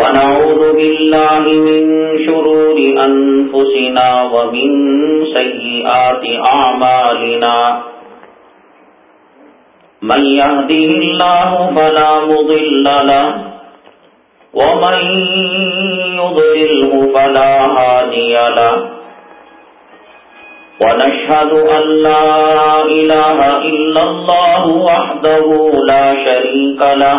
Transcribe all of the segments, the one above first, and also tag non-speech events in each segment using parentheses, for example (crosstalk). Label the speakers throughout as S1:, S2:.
S1: ونعوذ بالله من شرور أنفسنا ومن سيئات أعمالنا. من يهده الله فلا مضل له، ومن يضلله فلا هادي له. ونشهد أن لا إله إلا الله وحده لا شريك له.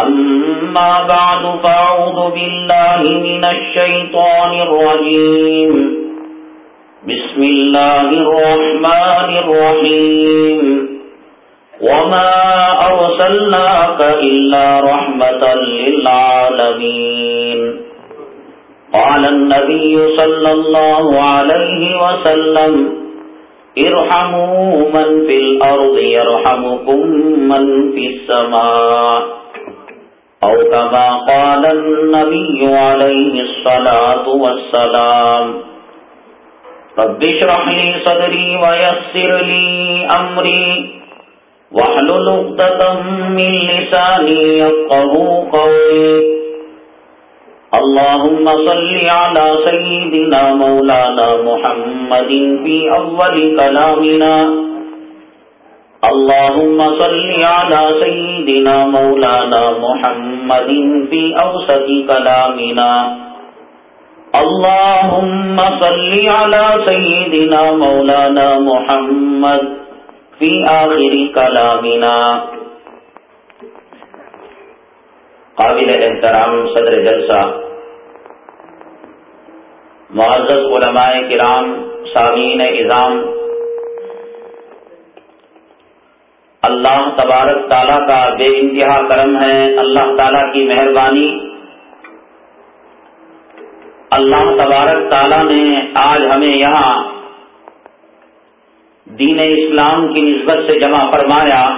S1: أما بعد فأعوذ بالله من الشيطان الرجيم. بسم الله الرحمن الرحيم. وما أرسلناك إلا رحمة للعالمين. قال النبي صلى الله عليه وسلم ارحموا من في الأرض يرحمكم من في السماء. أو كما قال النبي عليه الصلاة والسلام، رب اشرح لي صدري ويسر لي أمري، واحلل عقدة من لساني يفقهوا قولي. اللهم صل على سيدنا مولانا محمد في أول كلامنا. اللهم صل على سيدنا مولانا محمد في أوسط كلامنا. اللهم صل على سيدنا مولانا محمد في آخر كلامنا. قابل احترام صدر جلسہ. معزز علماء کرام، سامعین اظام اللہ تبارک تعالیٰ کا بے انتہا کرم ہے، اللہ تعالیٰ کی مہربانی۔ اللہ تبارک تعالیٰ نے آج ہمیں یہاں دین اسلام کی نسبت سے جمع فرمایا۔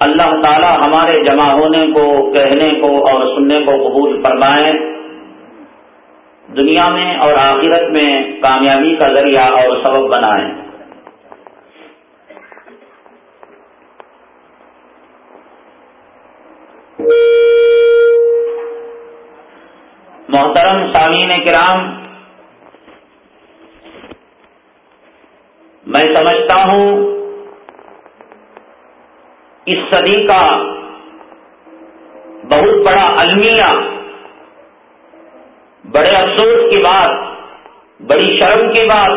S1: اللہ تعالیٰ ہمارے جمع ہونے کو، کہنے کو اور سننے کو قبول فرمائے۔ دنیا میں اور آخرت میں کامیابی کا ذریعہ اور سبب بنائیں محترم سامعین کرام، میں سمجھتا ہوں اس صدی کا بہت بڑا المیہ، بڑے افسوس کی بات، بڑی شرم کی بات،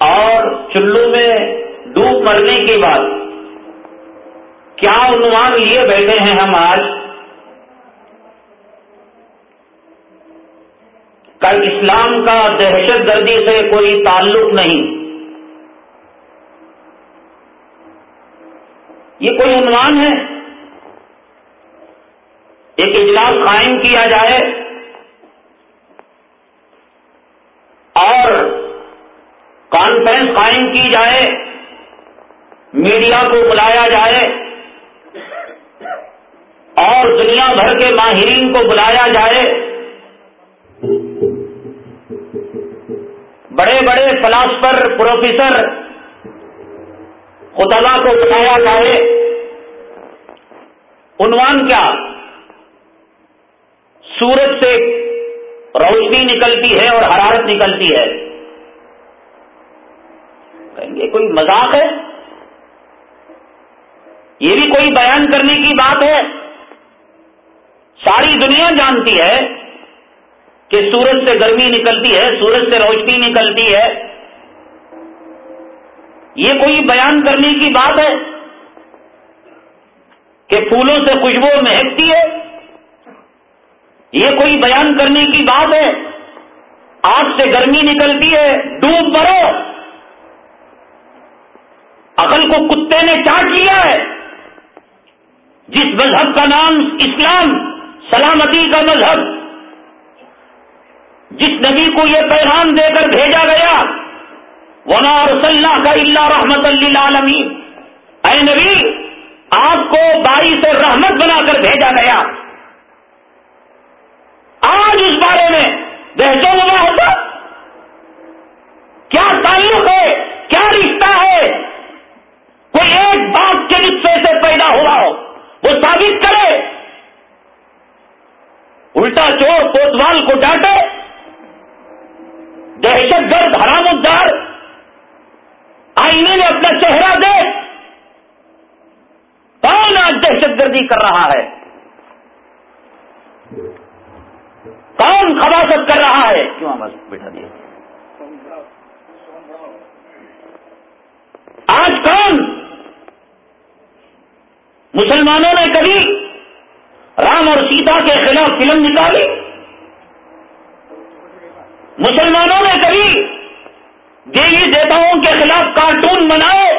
S1: اور چلو میں ڈوب مرنے کی بات۔ کیا عنوان لیے بیٹھے ہیں ہم آج؟ کل اسلام کا دہشت گردی سے کوئی تعلق نہیں۔ یہ کوئی عنوان ہے؟ ایک اجلاس قائم کیا جائے اور کانفرنس قائم کی جائے میڈیا کو بلایا جائے۔ اور دنیا بھر کے ماہرین کو بلایا جائے۔ بڑے بڑے فلاسفر، پروفیسر خدا کو بتایا جائے۔ عنوان کیا؟ سورج سے روشنی نکلتی ہے اور حرارت نکلتی ہے۔ کہیں گے کوئی مذاق ہے؟ یہ بھی کوئی بیان کرنے کی بات ہے؟ ساری دنیا جانتی ہے کہ سورج سے گرمی نکلتی ہے، سورج سے روشنی نکلتی ہے۔ یہ کوئی بیان کرنے کی بات ہے کہ پھولوں سے خوشبو مہکتی ہے؟ یہ کوئی بیان کرنے کی بات ہے؟ آگ سے گرمی نکلتی ہے، ڈوب مرو۔ عقل کو کتے نے چاٹ لیا ہے۔ جس مذہب کا نام اسلام سلامتی کا مذہب۔ جس نبی کو یہ پیغام دے کر بھیجا گیا ونا رسول کا اللہ رحمت اللہ اے نبی، آپ کو بائی سے رحمت بنا کر بھیجا گیا۔ آج اس بارے میں بحثوں ہوا ہوتا کیا تعلق ہے؟ کیا رشتہ ہے؟ کوئی ایک باپ کے رشتے سے پیدا ہوا ہو، وہ ثابت کرے۔ الٹا چور کوتوال کو ڈانٹے، دہشت گرد حرام الدار آئینے میں اپنا چہرہ دے۔ کون آج دہشت گردی کر رہا ہے؟ کون خباست کر رہا ہے؟ کیوں بس بیٹھا دیا؟ آج کون؟ مسلمانوں نے کبھی سیتا کے خلاف فلم نکالی۔ مسلمانوں نے کبھی دیوی دیوتاؤں کے خلاف کارٹون بنائے۔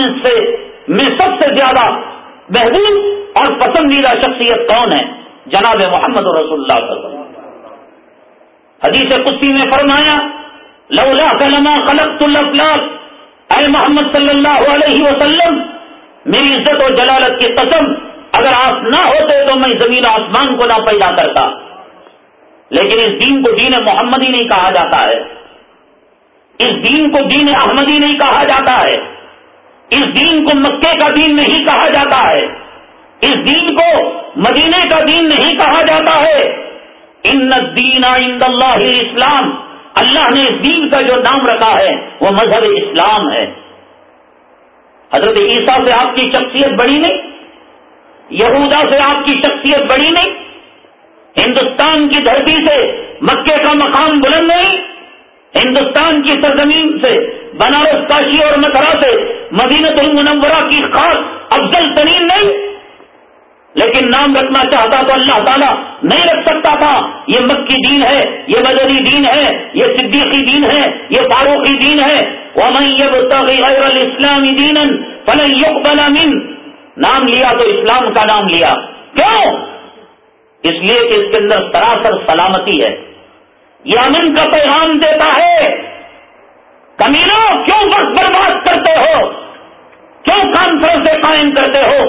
S1: آسمان سے میں سب سے زیادہ محبوب اور پسندیدہ شخصیت کون ہے؟ جناب محمد رسول اللہ صلی اللہ علیہ وسلم۔ حدیث کشتی میں فرمایا، لولا کلمہ خلق الفلاق اے محمد صلی اللہ علیہ وسلم، میری عزت و جلالت کی قسم، اگر آپ نہ ہوتے تو میں زمین آسمان کو نہ پیدا کرتا۔ لیکن اس دین کو دین محمدی نہیں کہا جاتا ہے۔ اس دین کو دین احمدی نہیں کہا جاتا ہے۔ اس دین کو مکے کا دین نہیں کہا جاتا ہے۔ اس دین کو مدینے کا دین نہیں کہا جاتا ہے۔ ان دین عند اللہ اسلام اللہ نے اس دین کا جو نام رکھا ہے، وہ مذہب اسلام ہے۔ حضرت عیسیٰ سے آپ کی شخصیت بڑی نہیں، یہودا سے آپ کی شخصیت بڑی نہیں، ہندوستان کی دھرتی سے مکے کا مقام بلند نہیں، ہندوستان کی سرزمین سے بنارس کاشی اور متھرا سے مدینت المنورہ کی خاص افضل ترین نہیں، لیکن نام رکھنا چاہتا تو اللہ تعالیٰ نہیں رکھ سکتا تھا۔ یہ مکی دین ہے، یہ مدنی دین ہے، یہ صدیقی دین ہے، یہ فاروقی دین ہے۔ وہ میں غیر الاسلامی دین فلن يقبل من۔ نام لیا تو اسلام کا نام لیا۔ کیوں؟ اس لیے کہ اس کے اندر سراسر سلامتی ہے۔ یہ امن کا پیغام دیتا ہے۔ کمینوں کیوں وقت برباد کرتے ہو؟ کیوں کانفرنسیں قائم کرتے ہو؟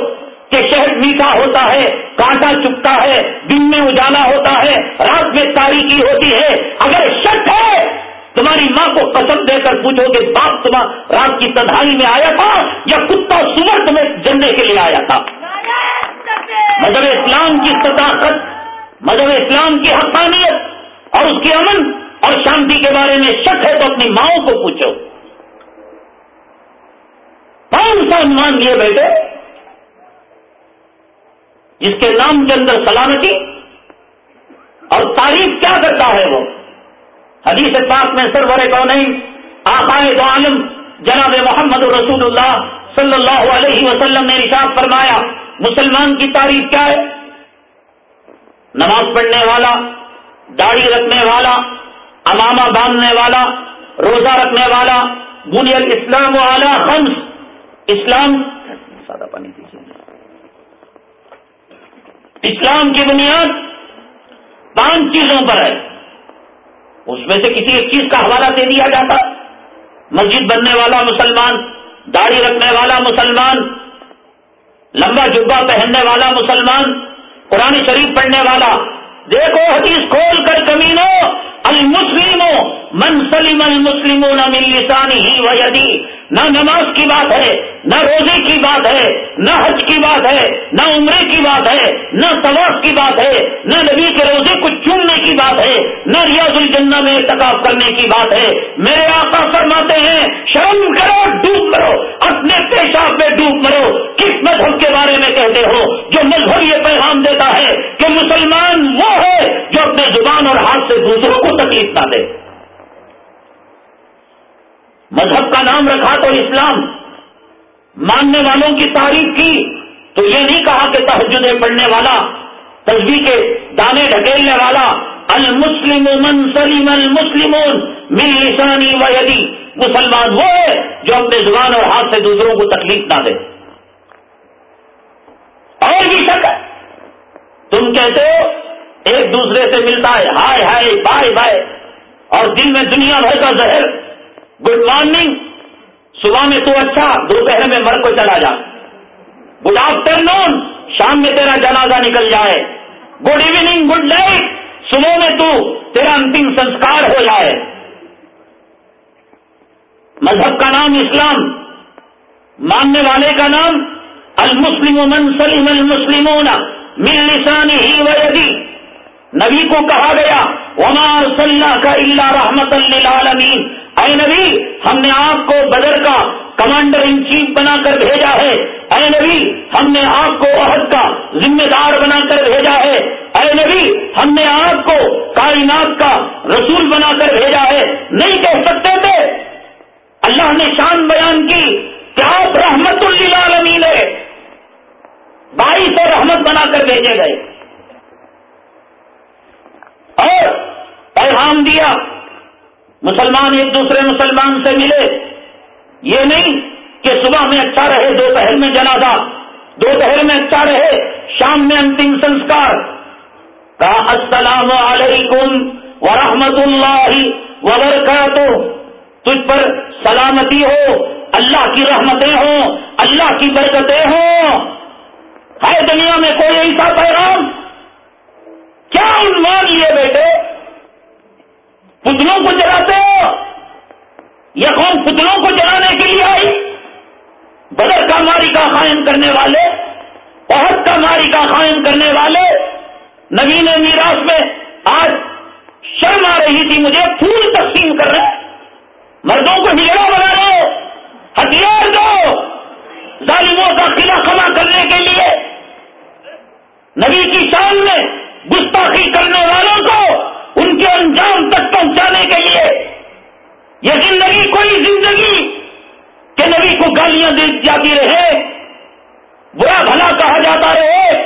S1: کہ شہر میٹھا ہوتا ہے، کانٹا چپتا ہے، دن میں اجالا ہوتا ہے، رات میں تاریخی ہوتی ہے، اگر شک ہے، تمہاری ماں کو قسم دے کر پوچھو کہ باپ تمہیں رات کی تنہائی میں آیا تھا یا کتا سور تمہیں جننے کے لیے آیا تھا؟ مذہب اسلام کی صداقت، مذہب اسلام کی حقانیت اور اس کی امن اور شانتی کے بارے میں شک ہے تو اپنی ماؤں کو پوچھو۔ کون سا انمان لیے بیٹے؟ جس کے نام کے اندر سلامتی اور تعریف کیا کرتا ہے وہ؟ حدیث پاک میں سرور کو نہیں آقائے دو عالم، جناب محمد رسول اللہ صلی اللہ علیہ وسلم نے رشاط فرمایا، مسلمان کی تعریف کیا ہے؟ نماز پڑھنے والا، داڑھی رکھنے والا امامہ باندھنے والا، روزہ رکھنے والا، بنیاد اسلام والا خمس، اسلام سادہ پانی دیجیے اسلام کی بنیاد پانچ چیزوں پر ہے۔ اس میں سے کسی ایک چیز کا حوالہ دے دیا جاتا۔ مسجد بننے والا مسلمان، داڑھی رکھنے والا مسلمان، لمبا جبا پہننے والا مسلمان، قرآن شریف پڑھنے والا۔ دیکھو حدیث کھول کر کمینوں المسلموں من سلم المسلموں نہ لسانی ہی ویدی نہ نماز کی بات ہے، نہ روزے کی بات ہے، نہ حج کی بات ہے، نہ عمرے کی بات ہے، نہ طواف کی بات ہے، نہ نبی کے روزے کو چوننے کی بات ہے، نہ ریاض الجنہ میں ارتکاب کرنے کی بات ہے۔ میرے آقا فرماتے ہیں، شرم کرو، ڈوب مرو، اپنے پیشاب میں ڈوب مرو۔ کس مذہب کے بارے میں کہتے ہو؟ جو مذہب یہ پیغام دیتا ہے کہ مسلمان وہ ہے جو اپنے زبان اور ہاتھ سے دوسروں کو تکلیف نہ دے۔ مذہب کا نام رکھا تو اسلام، ماننے والوں کی تعریف کی تو یہ نہیں کہا کہ تحجدیں پڑھنے والا تصویر کے دانے ڈھکیلنے والا، المسلم من سلیم المسلم مل لسانی و یدی، مسلمان وہ ہے جو اپنے زبان اور ہاتھ سے دوسروں کو تکلیف نہ دے۔ اور بھی شک ہے۔ تم کہتے ہو، ایک دوسرے سے ملتا ہے، ہائے ہائے، بائے بائے، اور دل میں دنیا بھر کا زہر۔ گڈ مارننگ صبح میں تو اچھا دوپہر میں مر کو چلا جا۔ گڈ آفٹر نون شام میں تیرا جنازہ نکل جائے۔ گڈ ایوننگ گڈ نائٹ صبح میں تو تیرا انتم سنسکار ہو جائے۔ مذہب کا نام اسلام۔ ماننے والے کا نام المسلم من سلیم المسلمون من لسانی ہی ویدی نبی کو کہا گیا، وما صلی کا اللہ رحمت للعالمین اے نبی، ہم نے آپ کو بدر کا کمانڈر ان چیف بنا کر بھیجا ہے۔ اے نبی، ہم نے آپ کو عہد کا ذمہ دار بنا کر بھیجا ہے۔ اے نبی، ہم نے آپ کو کائنات کا رسول بنا کر بھیجا ہے۔ نہیں کہہ سکتے تھے۔ اللہ نے شان بیان کی کہ آپ رحمت للعالمین ہے بائیس اور رحمت بنا کر بھیجے گئے۔ اور پیغام دیا مسلمان ایک دوسرے مسلمان سے ملے۔ یہ نہیں کہ صبح میں اچھا رہے، دوپہر میں جنازہ۔ دوپہر میں اچھا رہے، شام میں انتم سنسکار۔ کہا، السلام علیکم ورحمۃ اللہ وبرکاتہ۔ تجھ پر سلامتی ہو، اللہ کی رحمتیں ہوں، اللہ کی برکتیں ہوں۔ ہے دنیا میں کوئی ایسا پیغام؟ کیا عنوان لیے بیٹے؟ پتلوں کو جلاتے ہو۔ یہ قوم پتلوں کو جلانے کے لیے آئی۔ بدر کا ماری کا قائم کرنے والے بہت کا ماری کا قائم کرنے والے نوین میراث میں آج شرم آ رہی تھی، مجھے پھول تقسیم کر رہے مردوں کو ہجڑا بنا لو ہتھیار دو۔ ظالموں کا قلعہ خما کرنے کے لیے۔ نبی کی شان میں گستاخی کرنے والوں کو ان کے انجام تک پہنچانے کے لیے یہ زندگی کوئی زندگی کہ نبی کو گالیاں دی جاتی رہے۔ برا بھلا کہا جاتا رہے۔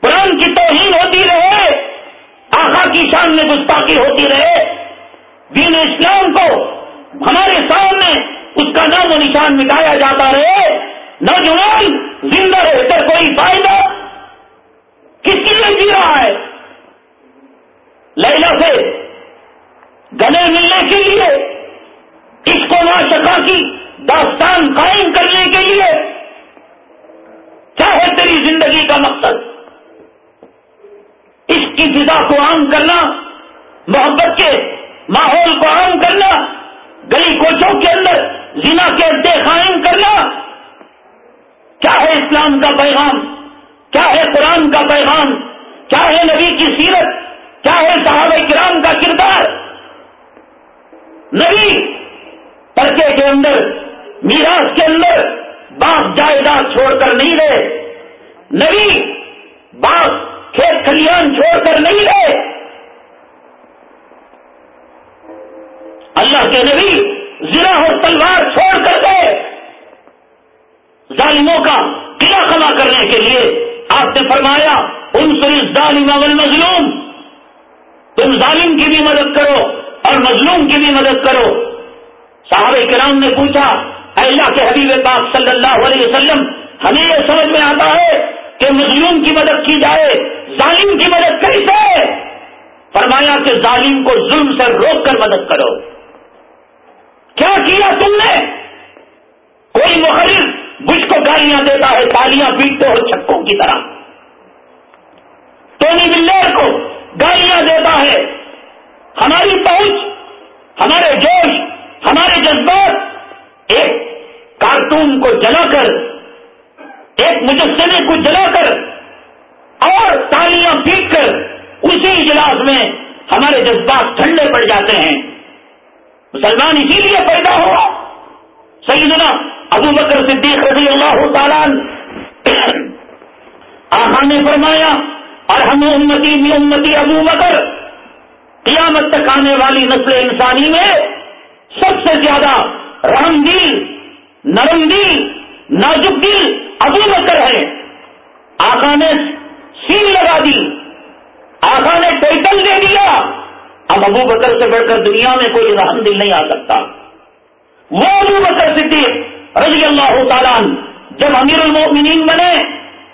S1: قرآن کی توہین ہوتی رہے۔ آخا کی شان میں گستاخی ہوتی رہے۔ دین اسلام کو ہمارے سامنے اس کا نام و نشان مٹایا جاتا رہے۔ نوجوان زندہ رہ کر کوئی فائدہ کس کے لیے جی رہا ہے؟ لیلا سے گلے ملنے کے لیے، اس کو شکا کی داستان قائم کرنے کے لیے، کیا ہے تیری زندگی کا مقصد؟ اس کی فضا کو عام کرنا، محبت کے ماحول کو عام کرنا، گلی کوچوں کے اندر زنا کے اڈے قائم کرنا، کیا ہے اسلام کا پیغام؟ کیا ہے قرآن کا پیغام؟ کیا ہے نبی کی سیرت؟ کیا ہے صحابہ کرام کا کردار؟ نبی، پرچے کے اندر، میراث کے اندر باپ جائیداد چھوڑ کر نہیں رہے۔ نبی، باپ کھیت کلیان چھوڑ کر نہیں رہے۔ اللہ کے نبی ضلع اور تلوار چھوڑ کر گئے۔ ظالموں کا قلعہ کما کرنے کے لیے آپ نے فرمایا ان سے ظالم مظلوم تم ظالم کی بھی مدد کرو اور مظلوم کی بھی مدد کرو۔ صحابہ کرام نے پوچھا اللہ کے حبیب پاک صلی اللہ علیہ وسلم، ہمیں یہ سمجھ میں آتا ہے کہ مظلوم کی مدد کی جائے، ظالم کی مدد کیسے؟ فرمایا کہ ظالم کو ظلم سے روک کر مدد کرو۔ کیا کیا تم نے؟ کوئی محرر بش کو گالیاں دیتا ہے، تالیاں پیٹتے ہو چھکوں کی طرح۔ ٹونی بلیر کو؟ گالیاں دیتا ہے۔ ہماری پہنچ ہمارے جوش، ہمارے جذبات ایک کارٹون کو جلا کر، ایک مجسمے کو جلا کر اور تالیاں پیٹ کر اسی اجلاس میں ہمارے جذبات ٹھنڈے پڑ جاتے ہیں۔ مسلمان اسی لیے پیدا ہوا۔ سیدنا ابو بکر صدیق رضی اللہ تعالیٰ آخا نے فرمایا اور ہم امتی بھی امتی ابو بکر قیامت تک آنے والی نسل انسانی میں سب سے زیادہ رحم دل نرم دل نازک دل ابو بکر ہے آقا نے سیل لگا دی، آقا نے ٹائٹل دے دیا۔ اب ابو بکر سے بڑھ کر دنیا میں کوئی رحم دل نہیں آ سکتا۔ وہ ابو بکر صدیق رضی اللہ تعالیٰ جب امیر المؤمنین بنے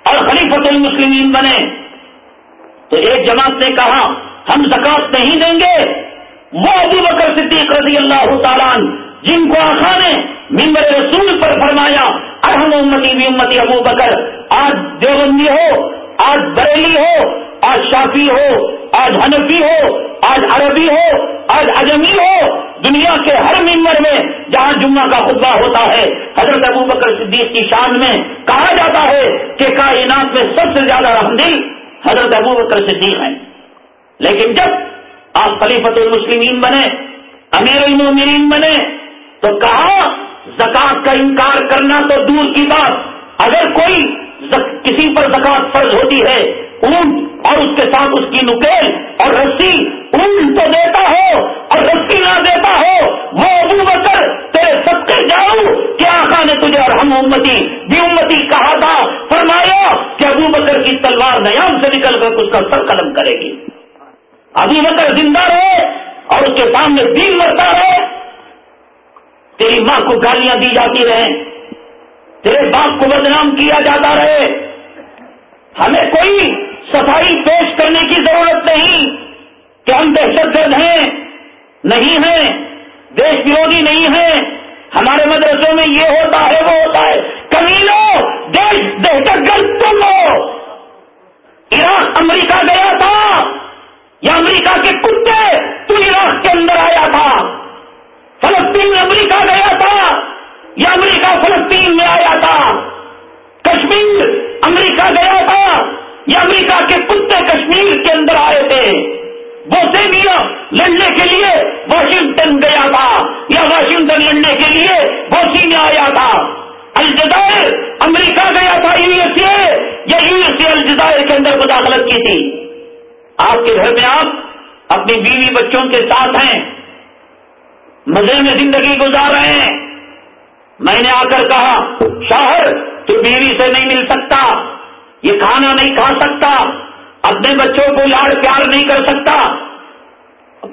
S1: اور خلیفت المسلمین بنے تو ایک جماعت نے کہا، ہم زکات نہیں دیں گے۔ وہ ابو بکر صدیق رضی اللہ تعالیٰ جن کو آخا نے ممبر رسول پر فرمایا، ارحم امتی بھی امتی ابو بکر، آج دیوبندی ہو، آج بریلی ہو، آج شافی ہو، آج حنفی ہو، آج عربی ہو، آج اجمی ہو۔ دنیا کے ہر ممبر میں جہاں جمعہ کا خطبہ ہوتا ہے، حضرت ابو بکر صدیق کی شان میں کہا جاتا ہے کہ کائنات میں سب سے زیادہ رحمدل حضرت ابو بکر صدیق ہیں۔ لیکن جب آپ خلیفت المسلمین بنے، امیر المومنین بنے، تو کہا زکات کا انکار کرنا تو دور کی بات۔ اگر کوئی کسی پر زکات فرض ہوتی ہے اون اور اس کے ساتھ اس کی نکیل اور رسی اون تو دیتا ہو اور رسی نہ دیتا ہو، وہ ابو بکر، تیرے سب کے جاؤ کیا آقا نے تجھے اور ہم امتی، بھی امتی کہا تھا۔ فرمایا کہ ابو بکر کی تلوار نیام سے نکل کر اس کا سر قلم کرے گی۔ ابو بکر زندہ رہے اور اس کے سامنے دین مرتا رہے۔ تیری ماں کو گالیاں دی جاتی رہے تیرے باپ کو بدنام کیا جاتا رہے۔ ہمیں کوئی صفائی پیش کرنے کی ضرورت نہیں۔ کہ ہم دہشت گرد ہیں، نہیں ہیں، دیش وروی نہیں ہیں۔ ہمارے مدرسوں میں یہ ہوتا ہے، وہ ہوتا ہے۔ کمی لو، دیش دہشت گرد تم ہو۔ عراق امریکہ گیا تھا۔ یا امریکہ کے کتے، تو عراق کے اندر آیا تھا۔ فلسطین میں امریکہ گیا تھا۔ یا امریکہ فلسطین میں آیا تھا۔ کشمیر امریکہ گیا تھا۔ یا امریکہ کے کتے کشمیر کے اندر آئے تھے۔ وہ سیمیا لڑنے کے لیے واشنگٹن گیا تھا یا واشنگٹن لڑنے کے لیے بوسی میں آیا تھا۔ الجزائر امریکہ گیا تھا، یو ایس اے۔ یا یو ایس اے الجزائر کے اندر مداخلت کی تھی۔ آپ کے گھر میں آپ اپنی بیوی بچوں کے ساتھ ہیں۔ مزے میں زندگی گزار رہے ہیں۔ میں نے آ کر کہا، شوہر، تو بیوی سے نہیں مل سکتا۔ یہ کھانا نہیں کھا سکتا۔ اپنے بچوں کو لاڑ پیار نہیں کر سکتا۔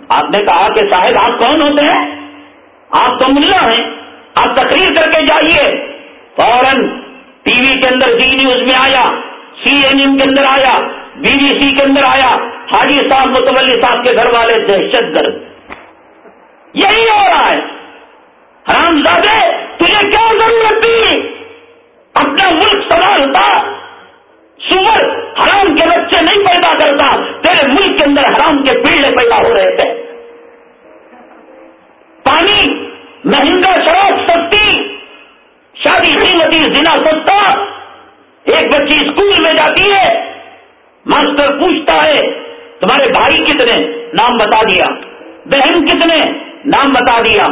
S1: آپ نے کہا کہ صاحب، آپ کون ہوتے ہیں؟ آپ تو ملا ہیں۔ آپ تقریر کر کے جائیے۔ فوراً ٹی وی کے اندر جی نیوز میں آیا، سی این ایم کے اندر آیا، بی بی سی کے اندر آیا۔ حاجی صاحب، متولی صاحب کے گھر والے دہشت گرد۔ یہی ہو رہا ہے۔ حرام زادے، تجھے کیا ضرورت تھی؟ اپنا ملک سنبھالتا سور حرام کے بچے نہیں پیدا کرتا، تیرے ملک کے اندر حرام کے پیڑے پیدا ہو رہے تھے۔ پانی، مہنگا شراب، سستی، شادی قیمتی، زنا سستا، ایک بچی اسکول میں جاتی ہے، ماسٹر پوچھتا ہے، تمہارے بھائی کتنے؟ نام بتا دیا۔ بہن کتنے؟ نام بتا دیا۔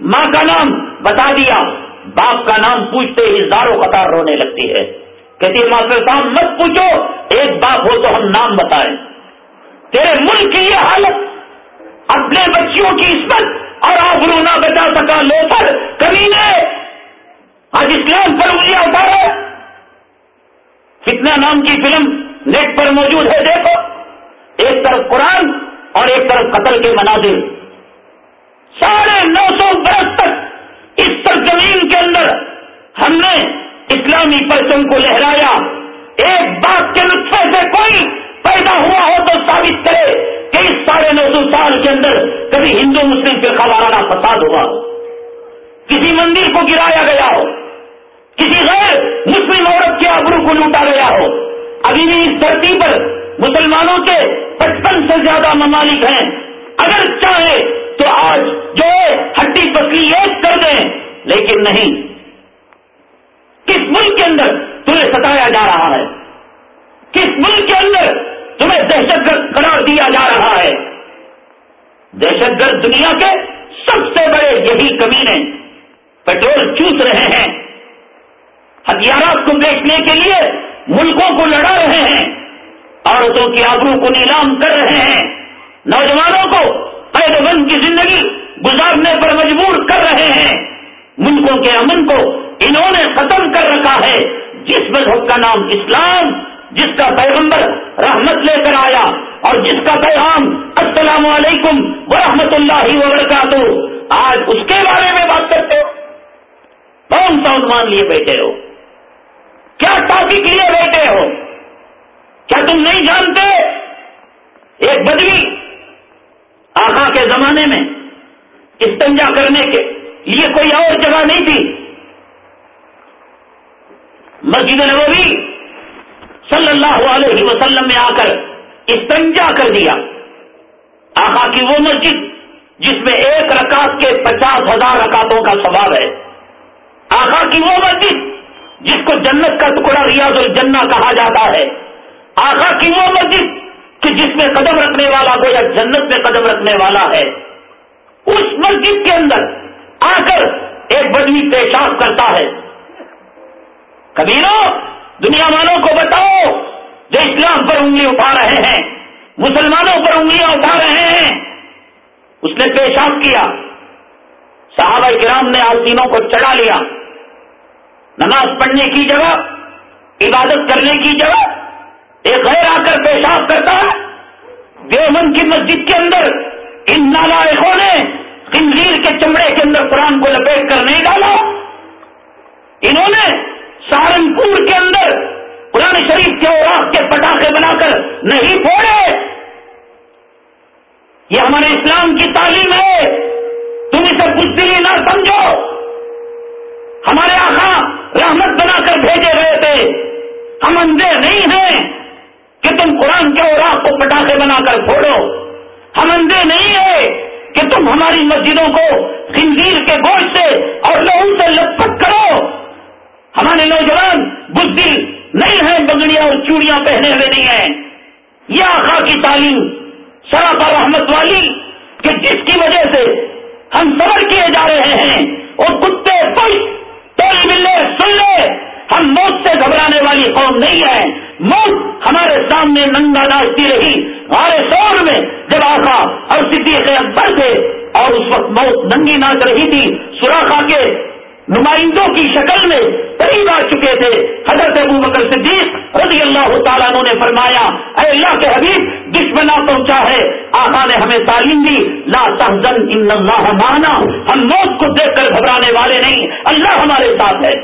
S1: ماں کا نام بتا دیا۔ باپ کا نام پوچھتے ہی زاروں قطار رونے لگتی ہے۔ کہتی ہے، ماسٹر صاحب، مت پوچھو، ایک باپ ہو تو ہم نام بتائیں۔ تیرے ملک کی یہ حالت، اپنے بچیوں کی عصمت اور آبرو نہ بچا سکا لو پر کبھی نے آج اسلام پر انگلیاں اٹھا کتنا نام کی فلم نیٹ پر موجود ہے، دیکھو۔ ایک طرف قرآن اور ایک طرف قتل کے مناظر۔ ساڑھے نو سو برس تک اس سرزمین کے اندر ہم نے اسلامی پرچم کو لہرایا۔ ایک بات کے نسخے سے کوئی پیدا ہوا ہو تو ثابت کرے کہ اس ساڑھے نو سو سال کے اندر کبھی ہندو مسلم سے وارانہ فساد ہوا۔ ہو کسی مندر کو گرایا گیا ہو، کسی غیر مسلم عورت کے ابرو کو لوٹا گیا ہو۔ ابھی بھی اس دھرتی پر مسلمانوں کے پچپن سے زیادہ ممالک ہیں۔ اگر چاہے تو آج جو ہڈی پسلی ایک کر دیں، لیکن نہیں۔ کس ملک کے اندر تمہیں ستایا جا رہا ہے؟ کس ملک کے اندر تمہیں دہشت گرد قرار دیا جا رہا ہے؟ دہشت گرد دنیا کے سب سے بڑے یہی کمینے پیٹرول چوس رہے ہیں۔ ہتھیارات کو بیچنے کے لیے ملکوں کو لڑا رہے ہیں۔ عورتوں کی آبرو کو نیلام کر رہے ہیں۔ نوجوانوں کو قید بند کی زندگی گزارنے پر مجبور کر رہے ہیں۔ ملکوں کے امن کو انہوں نے ختم کر رکھا ہے۔ جس مذہب کا نام اسلام، جس کا پیغمبر رحمت لے کر آیا اور جس کا پیغام السلام علیکم ورحمۃ اللہ وبرکاتہ۔ آج اس کے بارے میں بات کرتے ہو۔ کون سا عنوان لیے بیٹھے ہو؟ کیا ٹاپک لیے بیٹھے ہو؟ کیا تم نہیں جانتے؟ ایک بدوی آخا کے زمانے میں استنجا کرنے کے لیے کوئی اور جگہ نہیں تھی۔ مسجد نبوی صلی اللہ علیہ وسلم میں آ کر استنجا کر دیا۔ آخا کی وہ مسجد جس میں ایک رکعت کے پچاس ہزار رکعتوں کا سواب ہے۔ آخا کی وہ مسجد جس کو جنت کا ٹکڑا ریاض الجنہ کہا جاتا ہے۔ آخا کی وہ مسجد کہ جس میں قدم رکھنے والا گویا جنت میں قدم رکھنے والا ہے۔ اس مسجد کے اندر آ کر ایک بدنی پیشاب کرتا ہے۔ کبیروں دنیا والوں کو بتاؤ، جو اسلام پر انگلی اٹھا رہے ہیں، مسلمانوں پر انگلیاں اٹھا رہے ہیں، اس نے پیشاب کیا۔ صحابہ کرام نے آسینوں کو چڑھا لیا۔ نماز پڑھنے کی جگہ، عبادت کرنے کی جگہ، ایک غیر آ کر پیشاب کرتا ہے۔ دیومن کی مسجد کے اندر، ان نالائقوں نے خنزیر کے چمڑے کے اندر قرآن کو لپیٹ کر نہیں ڈالا۔ انہوں نے سہارنپور کے اندر قرآن شریف کے اوراق کے پٹاخے بنا کر نہیں پھوڑے۔ یہ ہمارے اسلام کی تعلیم ہے۔ تم اسے بزدلی نہ سمجھو۔ ہمارے آخا رحمت بنا کر بھیجے گئے تھے۔ ہم اندھے نہیں ہیں کہ تم قرآن کے اوراق کو پٹاخے بنا کر پھوڑو۔ ہم اندھے نہیں ہیں۔ کہ تم ہماری مسجدوں کو خنزیر کے گوشت سے اور لہو سے لپٹ کرو۔ ہمارے نوجوان بدھ نہیں ہیں بگڑیاں اور چوڑیاں پہنے ہوئے نہیں ہیں۔ یہ آخا کی تعلیم سراپا رحمت والی کہ جس کی وجہ سے ہم صبر کیے جا رہے ہیں۔ اور کتے پش ملے، سن لے۔ ہم موت سے گھبرانے والی قوم نہیں ہے موت ہمارے سامنے ننگا ناچتی رہی۔ موت ننگی ناچ رہی تھی سوراخا کے نمائندوں کی شکل میں قریب آ چکے تھے۔ حضرت ابو بکر صدیق رضی اللہ تعالیٰ نے فرمایا، اے اللہ کے حبیب دشمنا پہنچا ہے، آقا نے ہمیں تعلیم دی۔ لا تحزن، ان اللہ مانا ہم موت کو دیکھ کر گھبرانے والے نہیں، اللہ ہمارے ساتھ ہے۔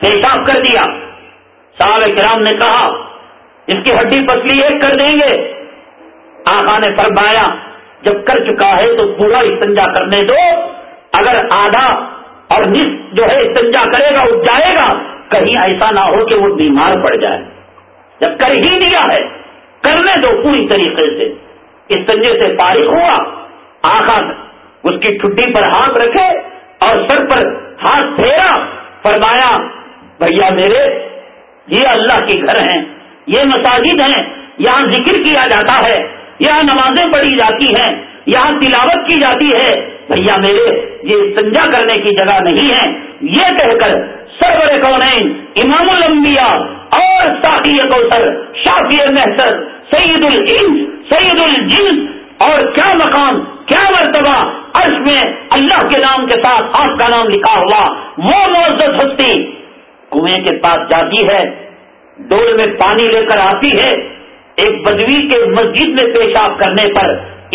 S1: پیشاب کر دیا۔ صاحب کرام نے کہا، اس کی ہڈی پسلی ایک کر دیں گے۔ آقا نے فرمایا جب کر چکا ہے تو پورا استنجا کرنے دو۔ اگر آدھا اور نس جو ہے استنجا کرے گا، اٹھ جائے گا۔ کہیں ایسا نہ ہو کہ وہ بیمار پڑ جائے۔ جب کر ہی دیا ہے، کرنے دو پوری طریقے سے۔ استنجے سے فارغ ہوا۔ آخا اس کی چھٹی پر ہاتھ رکھے اور سر پر ہاتھ پھیرا۔ فرمایا، بھیا میرے، یہ اللہ کے گھر ہیں، یہ مساجد ہیں، یہاں ذکر کیا جاتا ہے۔ یہاں نمازیں پڑھی جاتی ہیں، یہاں تلاوت کی جاتی ہے۔ بھیا میرے، یہ سنجا کرنے کی جگہ نہیں ہے۔ یہ کہہ کر سرور کون امام الانبیاء اور ساقی کوثر، شافی محسر سعید الجن سعید الجن اور کیا مقام، کیا مرتبہ عرش میں اللہ کے نام کے ساتھ آپ کا نام لکھا ہوا، وہ معزز ہستی کنویں کے پاس جاتی ہے ڈول میں پانی لے کر آتی ہے۔ ایک بدوی کے مسجد میں پیشاب کرنے پر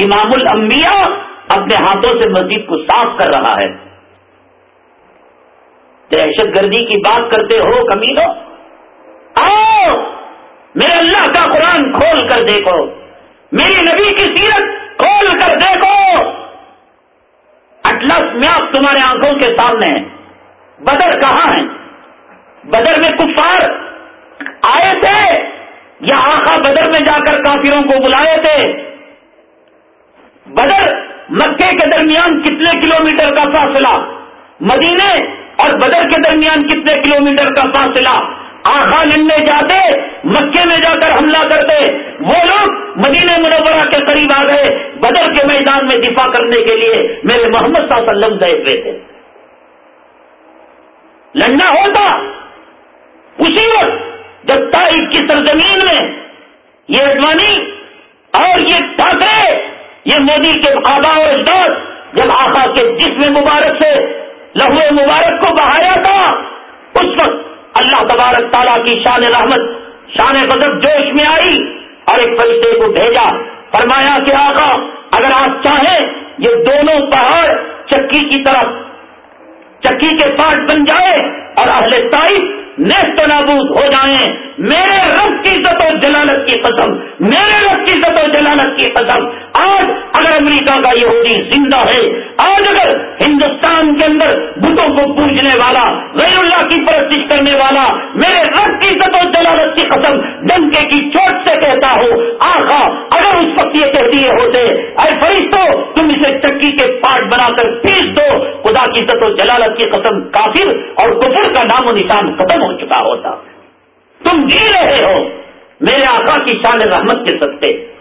S1: امام الانبیاء اپنے ہاتھوں سے مسجد کو صاف کر رہا ہے۔ دہشت گردی کی بات کرتے ہو کمی دو آؤ، میرے اللہ کا قرآن کھول کر دیکھو، میری نبی کی سیرت کھول کر دیکھو۔ اٹلس میں آپ تمہارے آنکھوں کے سامنے ہیں بدر کہاں ہے؟ بدر میں کفار آئے تھے۔ یا آخا بدر میں جا کر کافروں کو بلائے تھے؟ بدر مکے کے درمیان کتنے کلومیٹر کا فاصلہ؟ مدینے اور بدر کے درمیان کتنے کلومیٹر کا فاصلہ؟ آخا لڑنے جاتے، مکے میں جا کر حملہ کرتے، وہ لوگ مدینہ منورہ کے قریب آ گئے، بدر کے میدان میں دفاع کرنے کے لیے میرے محمد صلی اللہ علیہ وسلم گئے ہوئے تھے۔ لڑنا ہوتا، اسی وقت جب تاریخ کی سرزمین میں یہ اڈوانی اور یہ ٹھاکرے یہ مودی کے آبا اور اجداد جب آقا کے جسم مبارک سے لہو مبارک کو بہایا تھا، اس وقت اللہ تبارک تعالیٰ کی شان رحمت، شان غضب جوش میں آئی اور ایک فرشتے کو بھیجا، فرمایا کہ آقا، اگر آپ چاہیں یہ دونوں پہاڑ چکی کی طرف، چکی کے پاٹ بن جائے اور اہل تائف نیست و نابود ہو جائیں۔ میرے رب کی عزت و جلالت کی قسم، میرے رب کی عزت و جلالت کی قسم۔ آج اگر امریکہ کا یہودی زندہ ہے، آج اگر ہندوستان کے اندر بتوں کو پوجنے والا، غیر اللہ کی پرستش کرنے والا، میرے رب کی عزت و جلالت کی قسم ڈنکے کی چوٹ سے کہتا ہوں آخا اگر اس وقت یہ کہہ دیے ہوتے، اے فرشتو، تم اسے چکی کے پاٹ بنا کر پیس دو۔ خدا کی عزت و جلالت کی قسم کافر اور کفر کا نام و نشان ختم ہو چکا ہوتا۔ تم جی رہے ہو، میرے آقا کی شان رحمت کے سستے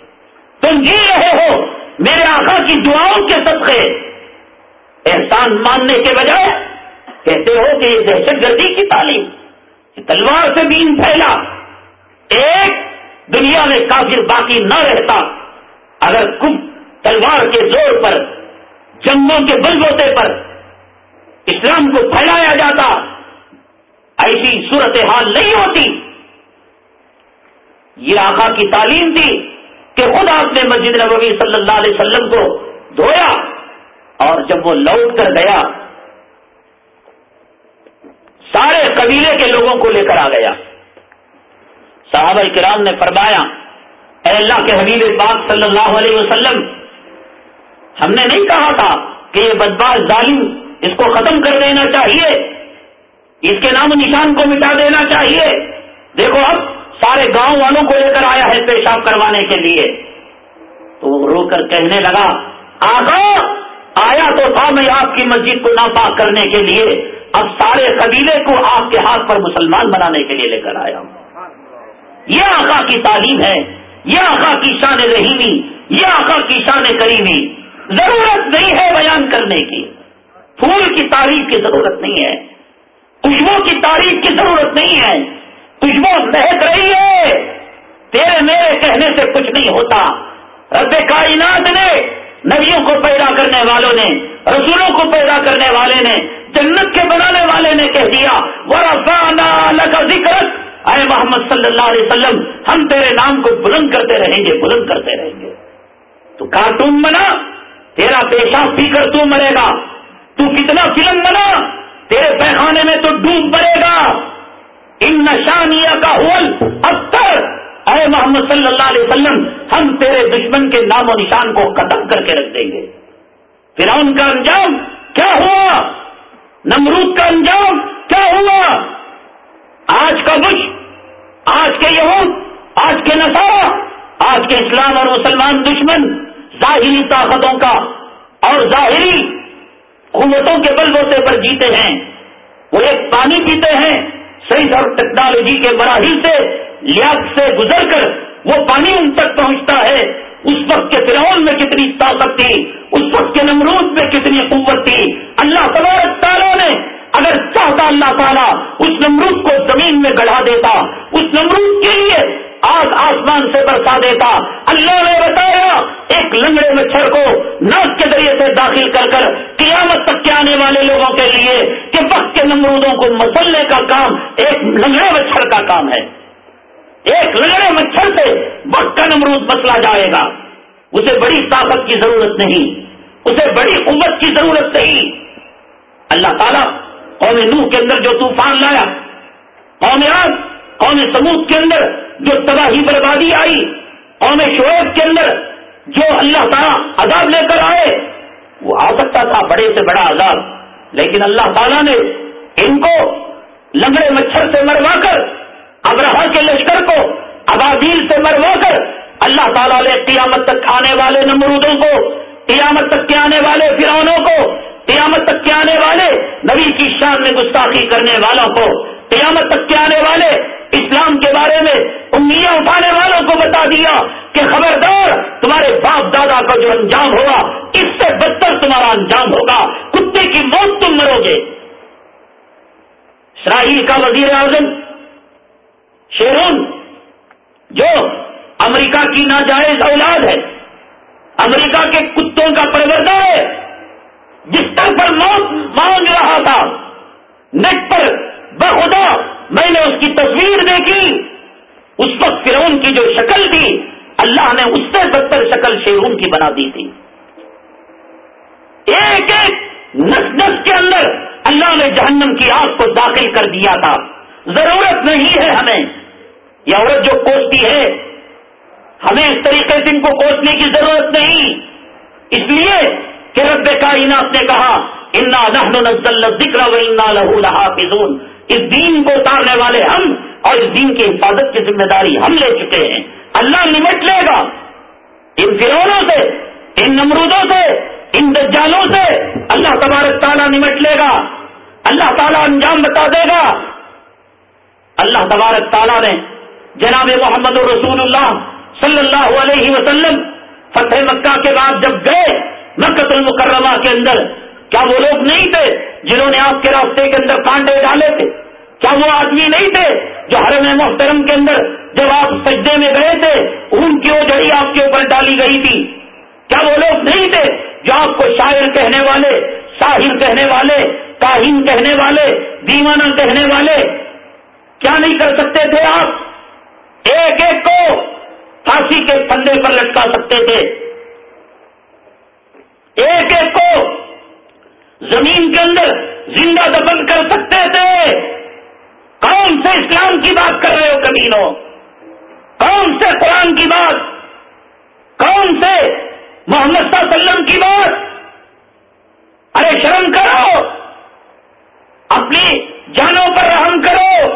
S1: تم جی رہے ہو میرے آقا کی دعاؤں کے صدقے۔ احسان ماننے کے بجائے کہتے ہو کہ یہ دہشت گردی کی تعلیم تلوار سے دین پھیلا۔ ایک دنیا میں کافر باقی نہ رہتا۔ اگر کم تلوار کے زور پر، جنگوں کے بلبوتے پر اسلام کو پھیلایا جاتا، ایسی صورت حال نہیں ہوتی۔ یہ آقا کی تعلیم تھی۔ کہ خود آپ نے مسجد نبوی صلی اللہ علیہ وسلم کو دھویا اور جب وہ لوٹ کر گیا، سارے قبیلے کے لوگوں کو لے کر آ گیا۔ صحابہ کرام نے فرمایا، اے اللہ کے حبیب پاک صلی اللہ علیہ وسلم، ہم نے نہیں کہا تھا کہ یہ بدباز ظالم اس کو ختم کر دینا چاہیے، اس کے نام و نشان کو مٹا دینا چاہیے۔ دیکھو، اب سارے گاؤں والوں کو لے کر آیا ہے پیشاب کروانے کے لیے۔ تو وہ رو کر کہنے لگا آگا آیا تو تھا میں آپ کی مسجد کو ناپاک کرنے کے لیے۔ اب سارے قبیلے کو آپ کے ہاتھ پر مسلمان بنانے کے لیے لے کر آیا ہوں۔ یہ آقا کی تعلیم ہے۔ یہ آقا کی شان رحیمی۔ یہ آقا کی شان کریمی۔ ضرورت نہیں ہے بیان کرنے کی۔ پھول کی تعریف کی ضرورت نہیں ہے۔ خوشبو کی تعریف کی ضرورت نہیں ہے۔ خوشبو مہک رہی ہے۔ تیرے میرے کہنے سے کچھ نہیں ہوتا۔ رب کائنات نے نبیوں کو پیدا کرنے والوں نے، رسولوں کو پیدا کرنے والے نے، جنت کے بنانے والے نے کہہ دیا۔ کا ذکر اے محمد صلی اللہ علیہ وسلم، ہم تیرے نام کو بلند کرتے رہیں گے، بلند کرتے رہیں گے۔ تو کارٹون بنا تیرا پیشاب پی کر تو مرے گا۔ تو کتنا فلم بنا تیرے پیخانے میں تو ڈوب پڑے گا۔ ان نشانیہ کا ہول اکثر اے محمد صلی اللہ علیہ وسلم، ہم تیرے دشمن کے نام و نشان کو ختم کر کے رکھ دیں گے۔ پھر کا انجام کیا ہوا؟ نمرود کا انجام کیا ہوا؟ آج کا بش آج کے یہود، آج کے نسارا آج کے اسلام اور مسلمان دشمن ظاہری طاقتوں کا اور ظاہری قوتوں کے بل بوتے پر جیتے ہیں۔ وہ ایک پانی پیتے ہیں سائنس اور ٹیکنالوجی کے مراحل سے لیاق سے گزر کر وہ پانی ان تک پہنچتا ہے۔ اس وقت کے فرعون میں کتنی طاقت تھی، اس وقت کے نمرود میں کتنی قوت تھی۔ اللہ تبارک تعالیٰ نے اگر چاہتا اللہ تعالیٰ اس نمرود کو زمین میں گڑھا دیتا، اس نمرود کے لیے آگ آسمان سے برسا دیتا۔ اللہ نے بتایا، ایک لنگڑے مچھر کو ناک کے ذریعے سے داخل کر کر قیامت تک کے آنے والے لوگوں کے لیے کہ وقت کے نمرودوں کو مسلنے کا کام ایک لنگڑے مچھر کا کام ہے۔ ایک لڑے مچھر سے وقت کا نمرود مسلا جائے گا۔ اسے بڑی طاقت کی ضرورت نہیں۔ اسے بڑی قوت کی ضرورت نہیں۔ اللہ تعالیٰ قوم نوح کے اندر جو طوفان لایا، قوم آگ قوم سمود کے اندر جو تباہی بربادی آئی، قوم شعیب کے اندر جو اللہ تعالیٰ عذاب لے کر آئے، وہ آ سکتا تھا بڑے سے بڑا عذاب۔ لیکن اللہ تعالیٰ نے ان کو لنگڑے مچھر سے مروا کر ابرہ کے لشکر کو ابادیل سے مروا کر، اللہ تعالیٰ نے قیامت تک آنے والے نمرودوں کو، قیامت تک کے آنے والے فرونوں کو، قیامت تک کے آنے والے نبی کی شان میں گستاخی کرنے والوں کو، قیامت تک کے آنے والے اسلام کے بارے میں انگلیاں اٹھانے والوں کو بتا دیا کہ خبردار تمہارے باپ دادا کا جو انجام ہوگا، اس سے بدتر تمہارا انجام ہوگا۔ کتے کی موت تم مرو گے۔ اسرائیل کا وزیر اعظم شیرون، جو امریکہ کی ناجائز اولاد ہے، امریکہ کے کتوں کا پروردہ ہے، جس طرح پر موت مانگ رہا تھا، نیٹ پر بخدا میں نے اس کی تصویر دیکھی، اس وقت فرون کی جو شکل تھی، اللہ نے اس سے ستر شکل شیرون کی بنا دی تھی۔ ایک ایک نس نس کے اندر اللہ نے جہنم کی آگ کو داخل کر دیا تھا۔ ضرورت نہیں ہے ہمیں۔ یہ عورت جو کوستی ہے، ہمیں اس طریقے سے ان کو کوسنے کی ضرورت نہیں۔ اس لیے کہ رب کائنات نے کہا، انا نزل ذکر و انا لہو لحافظون اس دین کو اتارنے والے ہم اور اس دین کی حفاظت کی ذمہ داری ہم لے چکے ہیں۔ اللہ نمٹ لے گا۔ ان فرونوں سے، ان نمرودوں سے، ان دجالوں سے اللہ تبارک تعالیٰ نمٹ لے گا۔ اللہ تعالیٰ انجام بتا دے گا۔ اللہ تبارک تعالیٰ نے جناب محمد الرسول اللہ صلی اللہ علیہ وسلم فتح مکہ کے بعد جب گئے مکت المکرمہ کے اندر کیا وہ لوگ نہیں تھے جنہوں نے آپ کے راستے کے اندر کانڈے ڈالے تھے؟ کیا وہ آدمی نہیں تھے جو حرم محترم کے اندر جب آپ سجدے میں گئے تھے ان کی وہ جڑی آپ کے اوپر ڈالی گئی تھی؟ کیا وہ لوگ نہیں تھے جو آپ کو شاعر کہنے والے، ساحر کہنے والے کاہین کہنے والے، دیوانہ کہنے والے؟ کیا نہیں کر سکتے تھے آپ؟ ایک ایک کو پھانسی کے پندے پر لٹکا سکتے تھے۔ ایک ایک زمین کے اندر زندہ دفن کر سکتے تھے۔ کون سے اسلام کی بات کر رہے ہو کمینوں کون سے قرآن کی بات۔ کون سے محمد صلی اللہ علیہ وسلم کی بات۔ ارے شرم کرو۔ اپنی جانوں پر رحم کرو۔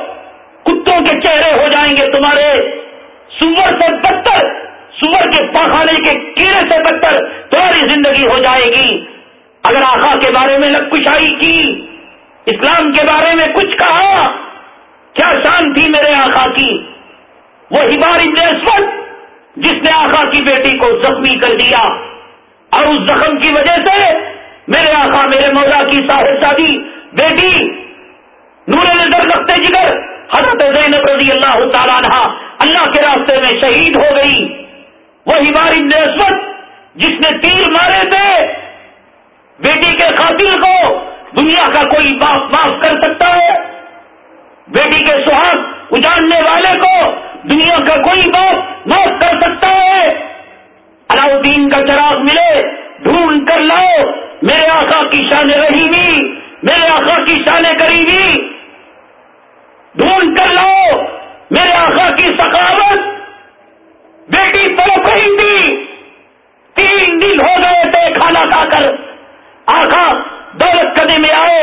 S1: کتوں کے چہرے ہو جائیں گے تمہارے۔ سور سے بدتر، سور کے پاخانے کے کیڑے سے بدتر تمہاری زندگی ہو جائے گی۔ اگر آخا کے بارے میں کشائی کی اسلام کے بارے میں کچھ کہا، کیا شان تھی میرے آخا کی؟ وہ ہماری اسود، جس نے آخا کی بیٹی کو زخمی کر دیا۔ اور اس زخم کی وجہ سے میرے آخا میرے مولا کی صاحب شادی بیٹی نور نظر رکھتے جگر، حضرت زینب رضی اللہ تعالیٰ عنہ اللہ کے راستے میں شہید ہو گئی۔ وہی بار اسود، جس نے تیر مارے تھے بیٹی کے قاتل کو دنیا کا کوئی باپ معاف کر سکتا ہے؟ بیٹی کے سہاگ اجاڑنے والے کو دنیا کا کوئی باپ معاف کر سکتا ہے؟ علاؤدین کا چراغ ملے، ڈھونڈ کر لاؤ، میرے آقا کی شان رہی میرے آقا کی شان قریبی، ڈھونڈ کر لاؤ، میرے آقا کی ثقافت بیٹی تڑپ رہی تھی تین دن ہو گئے تھے کھانا کھا کر۔ آخا دولت کدے میں آئے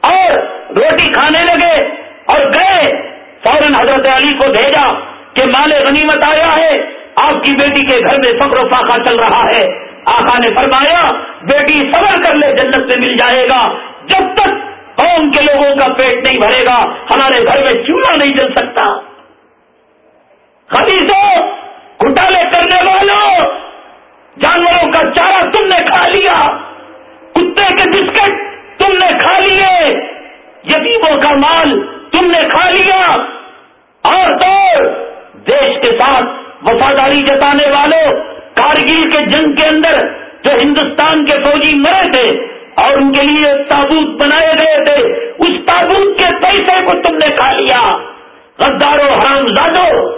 S1: اور روٹی کھانے لگے اور گئے، فوراً حضرت علی کو بھیجا کہ مال غنیمت آیا ہے، آپ کی بیٹی کے گھر میں فخر و فاقہ چل رہا ہے۔ آقا نے فرمایا، بیٹی صبر کر لے، جنت سے مل جائے گا۔ جب تک قوم کے لوگوں کا پیٹ نہیں بھرے گا، ہمارے گھر میں چولہا نہیں جل سکتا۔ خبیصوں گھٹالے کرنے والوں، جانوروں کا چارہ تم نے کھا لیا۔ کتے کے بسکٹ تم نے کھا لیے، یتیموں کا مال تم نے کھا لیا۔ اور تو دیش کے ساتھ وفاداری جتانے والوں کارگل کے جنگ کے اندر جو ہندوستان کے فوجی مرے تھے اور ان کے لیے تابوت بنائے گئے تھے، اس تابوت کے پیسے کو تم نے کھا لیا۔ غدارو حرام زادو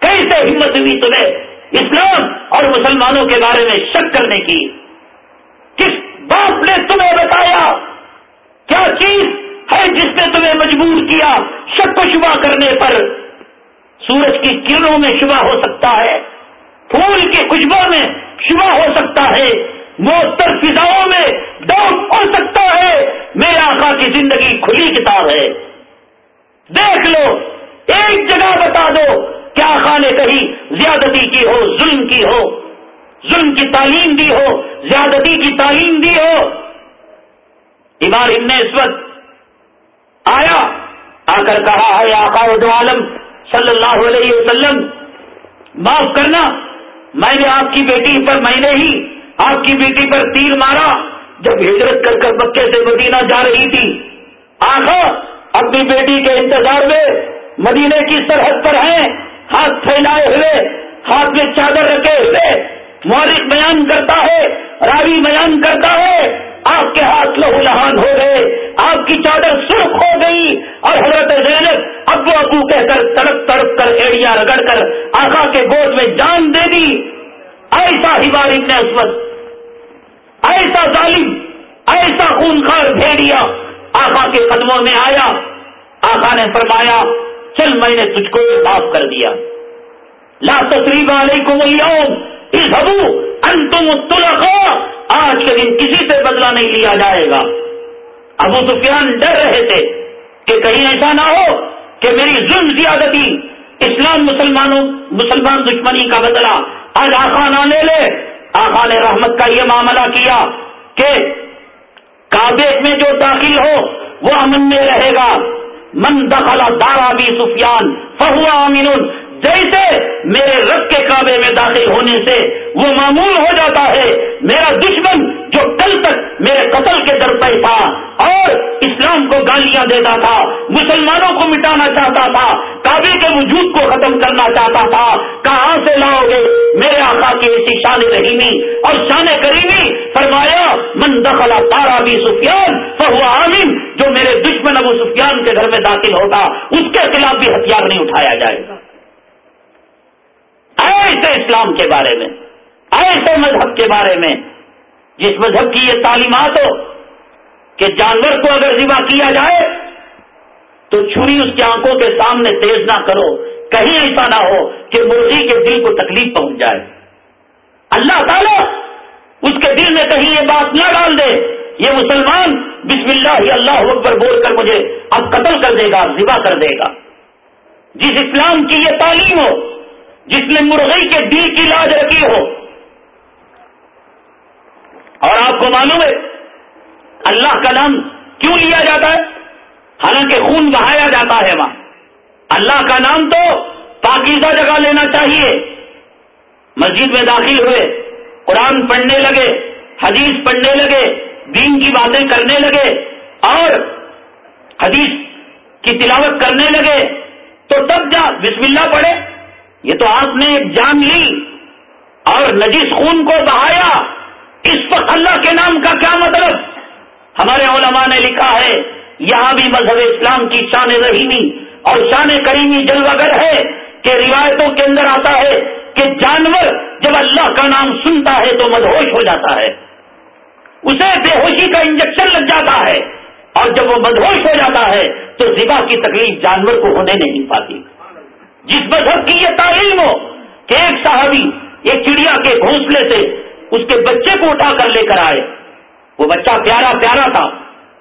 S1: کیسے ہمت ہوئی تمہیں اسلام اور مسلمانوں کے بارے میں شک کرنے کی؟ باپ نے تمہیں بتایا کیا چیز ہے جس نے تمہیں مجبور کیا شک و شبہ کرنے پر؟ سورج کی کرنوں میں شبہ ہو سکتا ہے، پھول کی خوشبو میں شبہ ہو سکتا ہے، موتر فضاؤں میں ڈاؤٹ ہو سکتا ہے۔ میرے آقا کی زندگی کھلی کتاب ہے۔ دیکھ لو، ایک جگہ بتا دو، کیا آقا نے کہیں زیادتی کی ہو، ظلم کی ہو؟ ظلم کی تعلیم دی ہو، زیادتی کی تعلیم دی ہو۔ ابار نے اس وقت آیا آ کر کہا ہے آقا دو عالم صلی اللہ علیہ وسلم، معاف کرنا، میں نے آپ کی بیٹی پر، میں نے ہی آپ کی بیٹی پر تیر مارا۔ جب ہجرت کر کر مکے سے مدینہ جا رہی تھی آخا اپنی بیٹی کے انتظار میں مدینے کی سرحد پر ہیں، ہاتھ پھیلائے ہوئے، ہاتھ میں چادر رکھے ہوئے۔ مورک بیان کرتا ہے، راوی بیان کرتا ہے، آپ کے ہاتھ لہو لہان ہو گئے، آپ کی چادر سرخ ہو گئی اور حضرت زینب ابو ابو کہہ کر تڑپ تڑپ کر ایڑیاں رگڑ کر آقا کے گود میں جان دے دی۔ ایسا ہی بار نے اس وقت، ایسا ظالم، ایسا خونخار بھیڑیا آقا کے قدموں میں آیا۔ آقا نے فرمایا، چل میں نے تجھ کو معاف کر دیا۔ لا تصریف علیکم اليوم۔ اذهبوا، انتم الطلقاء. آج کے دن کسی سے بدلہ نہیں لیا جائے گا۔ ابو سفیان ڈر رہے تھے کہ کہیں ایسا نہ ہو کہ میری ظلم زیادتی اسلام مسلمانوں، مسلمان دشمنی کا بدلہ آج آخا نہ لے لے۔ آخا نے رحمت کا یہ معاملہ کیا کہ کابے میں جو داخل ہو، وہ امن میں رہے گا۔ من دخلا دارا بھی سفیان فہوا امین کعبے میں داخل ہونے سے وہ معمول ہو جاتا ہے۔ میرا دشمن جو کل تک میرے قتل کے در پہ تھا اور اسلام کو گالیاں دیتا تھا، مسلمانوں کو مٹانا چاہتا تھا، کعبے کے وجود کو ختم کرنا چاہتا تھا، کہاں سے لاؤ گے؟ میرے آقا کی ایسی شان رحیمی اور شان کریمی فرمایا، من دخلا تارا بھی سفیان تو وہ عامن جو میرے دشمن ابو سفیان کے گھر میں داخل ہوتا، اس کے خلاف بھی ہتھیار نہیں اٹھایا جائے گا۔ ایسے اسلام کے بارے میں، ایسے مذہب کے بارے میں، جس مذہب کی یہ تعلیمات ہو کہ جانور کو اگر ذبح کیا جائے، تو چھری اس کی آنکھوں کے سامنے تیز نہ کرو، کہیں ایسا نہ ہو کہ مرغی کے دل کو تکلیف پہنچ جائے۔ اللہ تعالیٰ اس کے دل میں کہیں یہ بات نہ ڈال دے، یہ مسلمان بسم اللہ ہی اللہ اکبر بول کر مجھے اب قتل کر دے گا، ذبح کر دے گا۔ جس اسلام کی یہ تعلیم ہو جس نے مرغی کے دل کی لاج رکھی ہو۔ اور آپ کو معلوم ہے، اللہ کا نام کیوں لیا جاتا ہے؟ حالانکہ خون بہایا جاتا ہے وہاں۔ اللہ کا نام تو پاکیزہ جگہ لینا چاہیے۔ مسجد میں داخل ہوئے، قرآن پڑھنے لگے، حدیث پڑھنے لگے، دین کی باتیں کرنے لگے، اور حدیث کی تلاوت کرنے لگے، تو تب جا بسم اللہ پڑھے۔ یہ تو آپ نے ایک جان لی اور نجیس خون کو بہایا اس اس وقت اللہ کے نام کا کیا مطلب؟ ہمارے علماء نے لکھا ہے، یہاں بھی مذہب اسلام کی شان رحیمی اور شان کریمی جلوگر ہے کہ روایتوں کے اندر آتا ہے کہ جانور جب اللہ کا نام سنتا ہے تو مدہوش ہو جاتا ہے۔ اسے بے ہوشی کا انجیکشن لگ جاتا ہے اور جب وہ مدہوش ہو جاتا ہے تو زبا کی تکلیف جانور کو ہونے نہیں پاتی۔ جس مذہب کی یہ تعلیم ہو کہ ایک صحابی ایک چڑیا کے گھونسلے سے اس کے بچے کو اٹھا کر لے کر آئے۔ وہ بچہ پیارا پیارا تھا،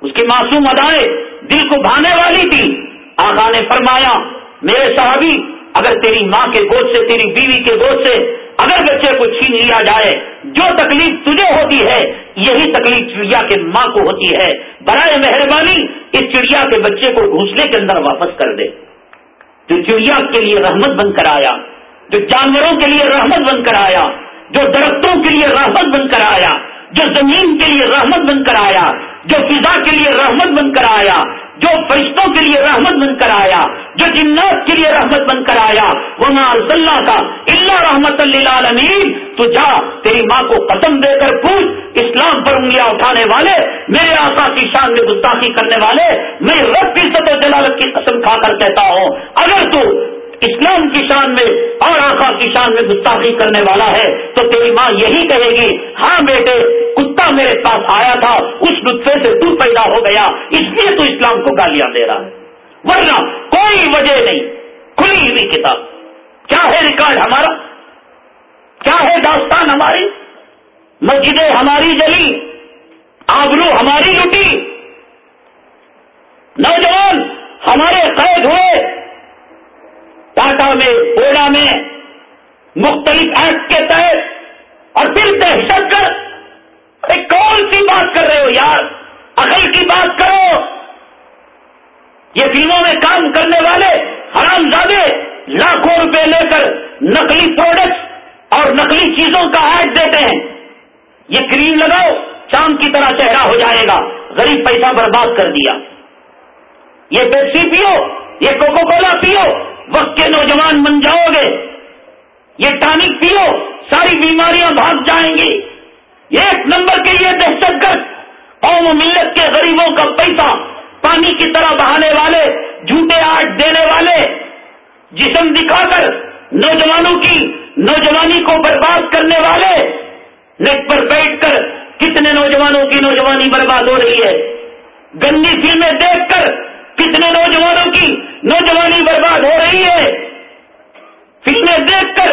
S1: اس کی معصوم ادائیں دل کو بھانے والی تھی۔ آقا نے فرمایا، میرے صحابی، اگر تیری ماں کے گود سے، تیری بیوی کے گود سے اگر بچے کو چھین لیا جائے، جو تکلیف تجھے ہوتی ہے، یہی تکلیف چڑیا کے ماں کو ہوتی ہے۔ برائے مہربانی اس چڑیا کے بچے کو گھونسلے کے اندر واپس کر دے۔ جو چڑیا کے لیے رحمت بن کر آیا، جو جانوروں کے لیے رحمت بن کر آیا، جو درختوں کے لیے رحمت بن کر آیا، جو زمین کے لیے رحمت بن کر آیا، جو فضا کے لیے رحمت بن کر آیا جو فرشتوں کے لیے رحمت بن کر آیا، جو جنات کے لیے رحمت بن کر آیا وہ اللہ کا اللہ رحمت اللہ تو جا، تیری ماں کو قسم دے کر پوچھ، اسلام پر انگلیاں اٹھانے والے، میرے آسا کی شان میں گستاخی کرنے والے میں رب کی سطح جلالت کی قسم کھا کر کہتا ہوں۔ اگر تو اسلام کی شان میں اور آخا کی شان میں گستاخی کرنے والا ہے، تو تیری ماں یہی کہے گی ہاں بیٹے، کچھ کتا میرے پاس آیا تھا، اس نطفے سے تو پیدا ہو گیا، اس لیے تو اسلام کو گالیاں دے رہا ہے۔ ورنہ کوئی وجہ نہیں، کھلی ہوئی کتاب۔ کیا ہے ریکارڈ ہمارا؟ کیا ہے داستان ہماری؟ مسجدیں ہماری جلی، آبرو ہماری لٹی نوجوان ہمارے قید ہوئے۔ ٹاٹا میں اولا میں، مختلف ایکٹ کے تحت، اور پھر دہشت ارے کون سی بات کر رہے ہو یار؟ عقل کی بات کرو۔ یہ فلموں میں کام کرنے والے حرام زادے لاکھوں روپے لے کر نقلی پروڈکٹس اور نقلی چیزوں کا ایڈ دیتے ہیں۔ یہ کریم لگاؤ چاند کی طرح چہرہ ہو جائے گا۔ غریب پیسہ برباد کر دیا۔ یہ پیپسی پیو، یہ کوکو کولا پیو، وقت کے نوجوان بن جاؤ گے۔ یہ ٹانک پیو، ساری بیماریاں بھاگ جائیں گی۔ ایک نمبر کے یہ دہشت گرد، قوم و ملت کے غریبوں کا پیسہ، پانی کی طرح بہانے والے، جھوٹے آٹ دینے والے، جسم دکھا کر نوجوانوں کی، نوجوانی کو برباد کرنے والے، نیٹ پر بیٹھ کر کتنے نوجوانوں کی نوجوانی برباد ہو رہی ہے۔ گندی فلمیں دیکھ کر کتنے نوجوانوں کی نوجوانی برباد ہو رہی ہے۔ فلمیں دیکھ کر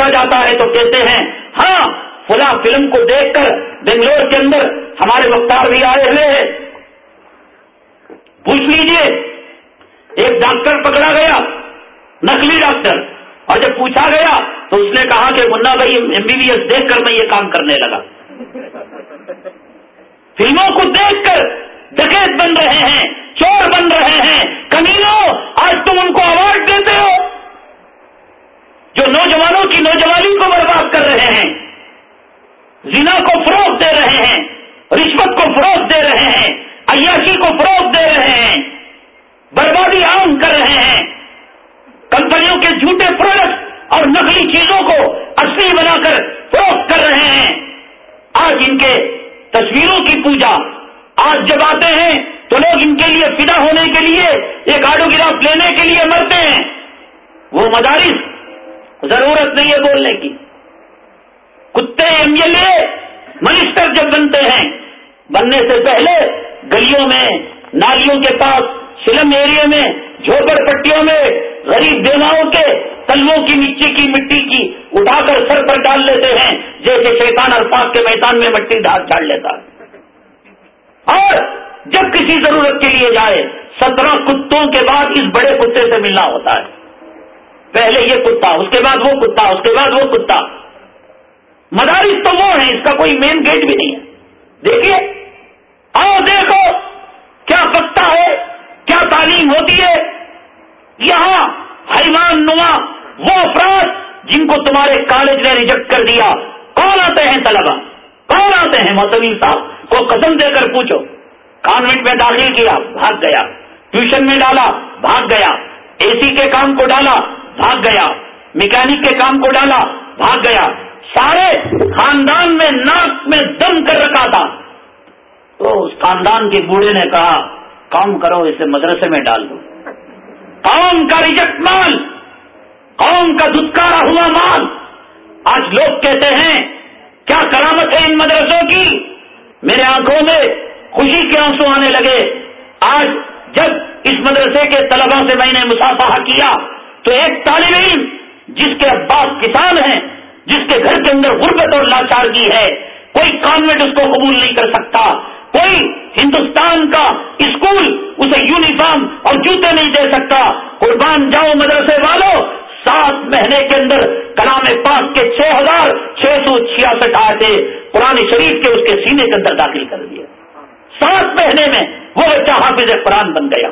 S1: پوچھا جاتا ہے تو کہتے ہیں ہاں فلاں فلم کو دیکھ کر بنگلور کے اندر ہمارے وقتار بھی آئے ہوئے ہیں۔ پوچھ لیجیے، ایک ڈاکٹر پکڑا گیا، نقلی ڈاکٹر۔ اور جب پوچھا گیا تو اس نے کہا کہ منا بھائی، ایم بی بی ایس دیکھ کر میں یہ کام کرنے لگا۔ فلموں کو دیکھ کر ڈکیت بن رہے ہیں، چور بن رہے ہیں کمینوں آج تم ان کو اوارڈ دیتے ہو۔ جو نوجوانوں کی نوجوانی کو برباد کر رہے ہیں، زنا کو فروغ دے رہے ہیں، رشوت کو فروغ دے رہے ہیں، عیاشی کو فروغ دے رہے ہیں، بربادی عام کر رہے ہیں۔ کمپنیوں کے جھوٹے پروڈکٹ اور نقلی چیزوں کو اصلی بنا کر فروخت کر رہے ہیں۔ آج ان کے تصویروں کی پوجا۔ آج جب آتے ہیں تو لوگ ان کے لیے فدا ہونے کے لیے یہ ایک آڈوگراف لینے کے لیے مرتے ہیں۔ وہ مدارس ضرورت نہیں ہے بولنے کی۔ کتے ایم ایل اے منسٹر جب بنتے ہیں، بننے سے پہلے گلیوں میں، نالیوں کے پاس، سلم ایریا میں، جھوپڑ پٹیوں میں، غریب بیماؤں کے تلووں کی نیچے کی مٹی کی اٹھا کر سر پر ڈال لیتے ہیں، جیسے شیطان الفاظ کے میدان میں مٹی ڈال چھاڑ لیتا۔ اور جب کسی ضرورت کے لیے جائے، سترہ کتوں کے بعد اس بڑے کتے سے ملنا ہوتا ہے۔ پہلے یہ کتا، اس کے بعد وہ کتا، اس کے بعد وہ کتا۔ مدارس تو وہ ہیں، اس کا کوئی مین گیٹ بھی نہیں ہے۔ دیکھیے، آؤ دیکھو، کیا پتا ہے، کیا تعلیم ہوتی ہے۔ یہاں حیوان نما، وہ افراد جن کو تمہارے کالج نے ریجیکٹ کر دیا۔ کون آتے ہیں طلبا کون آتے ہیں موسمی صاحب؟ کو قسم دے کر پوچھو۔ کانوینٹ میں داخل کیا، بھاگ گیا۔ ٹیوشن میں ڈالا، بھاگ گیا۔ اے سی کے کام کو ڈالا۔ بھاگ گیا۔ میکینک کے کام کو ڈالا، بھاگ گیا۔ سارے خاندان میں ناک میں دم کر رکھا تھا۔ تو اس خاندان کے بوڑھے نے کہا کام کرو، اسے مدرسے میں ڈال دو۔ قوم کا ریجیکٹ مال، قوم کا دھتکارا ہوا مال۔ آج لوگ کہتے ہیں، کیا کرامت ہے ان مدرسوں کی؟ میرے آنکھوں میں خوشی کے آنسو آنے لگے۔ آج جب اس مدرسے کے طلبا سے میں نے مسافہ کیا تو ایک طالب علم جس کے اباس کسان ہیں، جس کے گھر کے اندر غربت اور لاچارگی ہے، کوئی کانوینٹ اس کو قبول نہیں کر سکتا، کوئی ہندوستان کا اسکول اسے یونیفارم اور جوتے نہیں دے سکتا۔ قربان جاؤ مدرسے والوں سات مہینے کے اندر کلام پاک کے چھ ہزار چھ سو چھیاسٹھ آتے قرآن شریف کے اس کے سینے کے اندر داخل کر دیا سات مہینے میں وہ بچہ حافظ قرآن بن گیا۔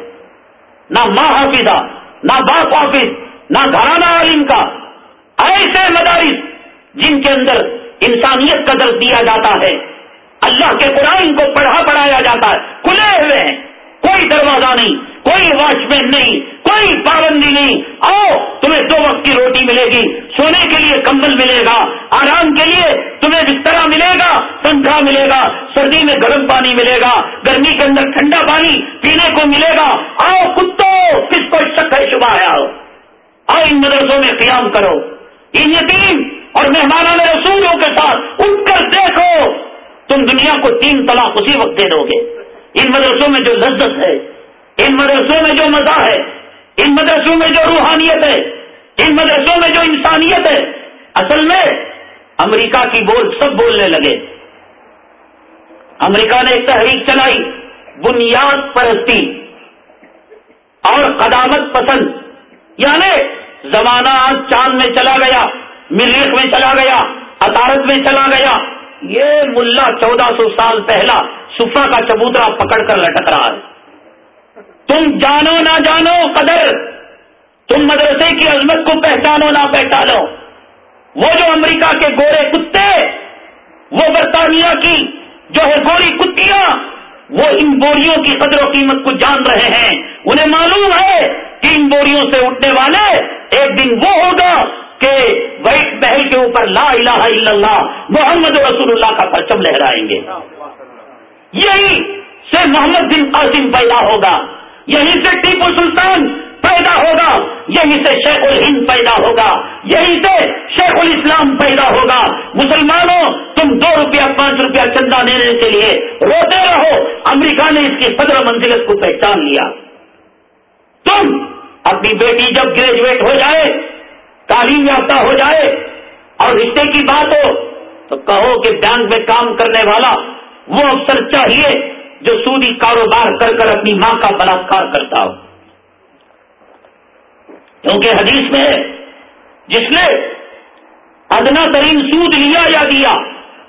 S1: نہ ماں حافظہ نہ باپ آفس، نہ گھرانہ عالم کا، ایسے مدارس جن کے اندر انسانیت کا درد دیا جاتا ہے۔ اللہ کے قرآن کو پڑھا پڑھایا جاتا ہے، کھلے ہوئے ہیں، کوئی دروازہ نہیں۔ کوئی واچ مین نہیں، کوئی پابندی نہیں۔ آؤ، تمہیں دو وقت کی روٹی ملے گی۔ سونے کے لیے کمبل ملے گا، آرام کے لیے تمہیں بسترا ملے گا پنکھا ملے گا، سردی میں گرم پانی ملے گا، گرمی کے اندر ٹھنڈا پانی پینے کو ملے گا۔ آؤ کتو کس کو شک ہے شبہ ہے آؤ۔ آؤ ان مدرسوں میں قیام کرو۔ ان یتیم اور مہمانوں رسولوں کے ساتھ اٹھ کر دیکھو۔ تم دنیا کو تین طلاق اسی وقت دے دو گے۔ ان مدرسوں میں جو لذت ہے ان مدرسوں میں جو مزہ ہے، ان مدرسوں میں جو روحانیت ہے، ان مدرسوں میں جو انسانیت ہے، اصل میں امریکہ کی بول سب بولنے لگے۔ امریکہ نے ایک تحریک چلائی، بنیاد پرستی اور قدامت پسند۔ یعنی زمانہ آج چاند میں چلا گیا، مریخ میں چلا گیا اطارت میں چلا گیا۔ یہ ملا چودہ سو سال پہلا سفا کا چبوترا پکڑ کر لٹک رہا ہے۔ تم جانو نہ جانو قدر، تم مدرسے کی عظمت کو پہچانو نہ پہچانو۔ وہ جو امریکہ کے گورے کتے، وہ برطانیہ کی جو ہے گوری کتیاں، وہ ان بوریوں کی قدر و قیمت کو جان رہے ہیں۔ انہیں معلوم ہے کہ ان بوریوں سے اٹھنے والے ایک دن وہ ہوگا کہ وائٹ محل کے اوپر لا الہ الا اللہ، محمد رسول اللہ کا پرچم لہرائیں گے۔ یہی سے محمد بن قاسم پیدا ہوگا۔ یہیں سے ٹیپو سلطان پیدا ہوگا یہیں سے شیخ الہند پیدا ہوگا یہیں سے شیخ الاسلام پیدا ہوگا۔ مسلمانوں، تم دو روپیہ، پانچ روپیہ چندہ دینے کے لیے روتے رہو۔ امریکہ نے اس کی قدر منزلت کو پہچان لیا۔ تم اپنی بیٹی جب گریجویٹ ہو جائے، تعلیم یافتہ ہو جائے اور رشتے کی بات ہو، تو کہو کہ بینک میں کام کرنے والا وہ افسر چاہیے جو سودی کاروبار کر کر اپنی ماں کا بلاکار کرتا ہو۔ کیونکہ حدیث میں جس نے ادنا ترین سود لیا یا دیا،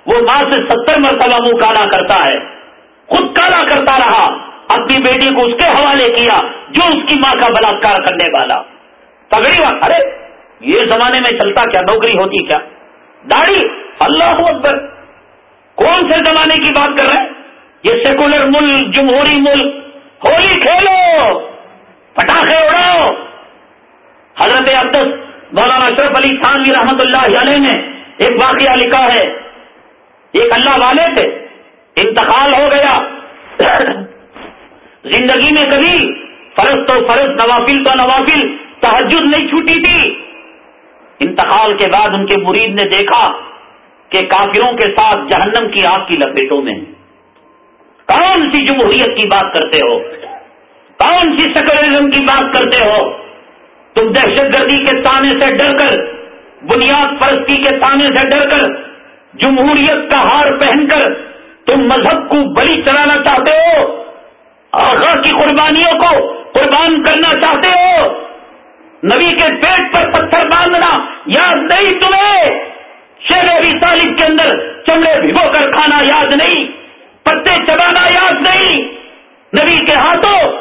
S1: وہ ماں سے ستر مرتبہ منہ کالا کرتا ہے۔ خود کالا کرتا رہا۔ اپنی بیٹی کو اس کے حوالے کیا جو اس کی ماں کا بلاکار کرنے والا۔ پگڑی بات۔ ارے، یہ زمانے میں چلتا کیا؟ نوکری ہوتی کیا؟ داڑھی۔ اللہ اکبر۔ کون سے زمانے کی بات کر رہے ہیں؟ یہ سیکولر ملک، جمہوری ملک، ہولی کھیلو، پٹاخے اڑاؤ۔ حضرت عبدس مولانا اشرف علی خانوی رحمت اللہ علیہ نے ایک واقعہ لکھا ہے۔ ایک اللہ والے تھے انتقال ہو گیا۔ (clears throat) زندگی میں کبھی فرض تو فرض، نوافل تو نوافل تحجد نہیں چھوٹی تھی۔ انتقال کے بعد ان کے مرید نے دیکھا کہ کافروں کے ساتھ جہنم کی آگ کی لپیٹوں میں۔ کون سی جمہوریت کی بات کرتے ہو؟ کون سی سیکولرزم کی بات کرتے ہو؟ تم دہشت گردی کے تانے سے ڈر کر، بنیاد پرستی کے تانے سے ڈر کر، جمہوریت کا ہار پہن کر تم مذہب کو بلی چلانا چاہتے ہو؟ آغا کی قربانیوں کو قربان کرنا چاہتے ہو؟ نبی کے پیٹ پر پتھر باندھنا یاد نہیں تمہیں؟ شیر ابھی طالب کے اندر چمڑے بھگو کر کھانا یاد نہیں؟ پتے چبانا یاد نہیں۔ نبی کے ہاتھوں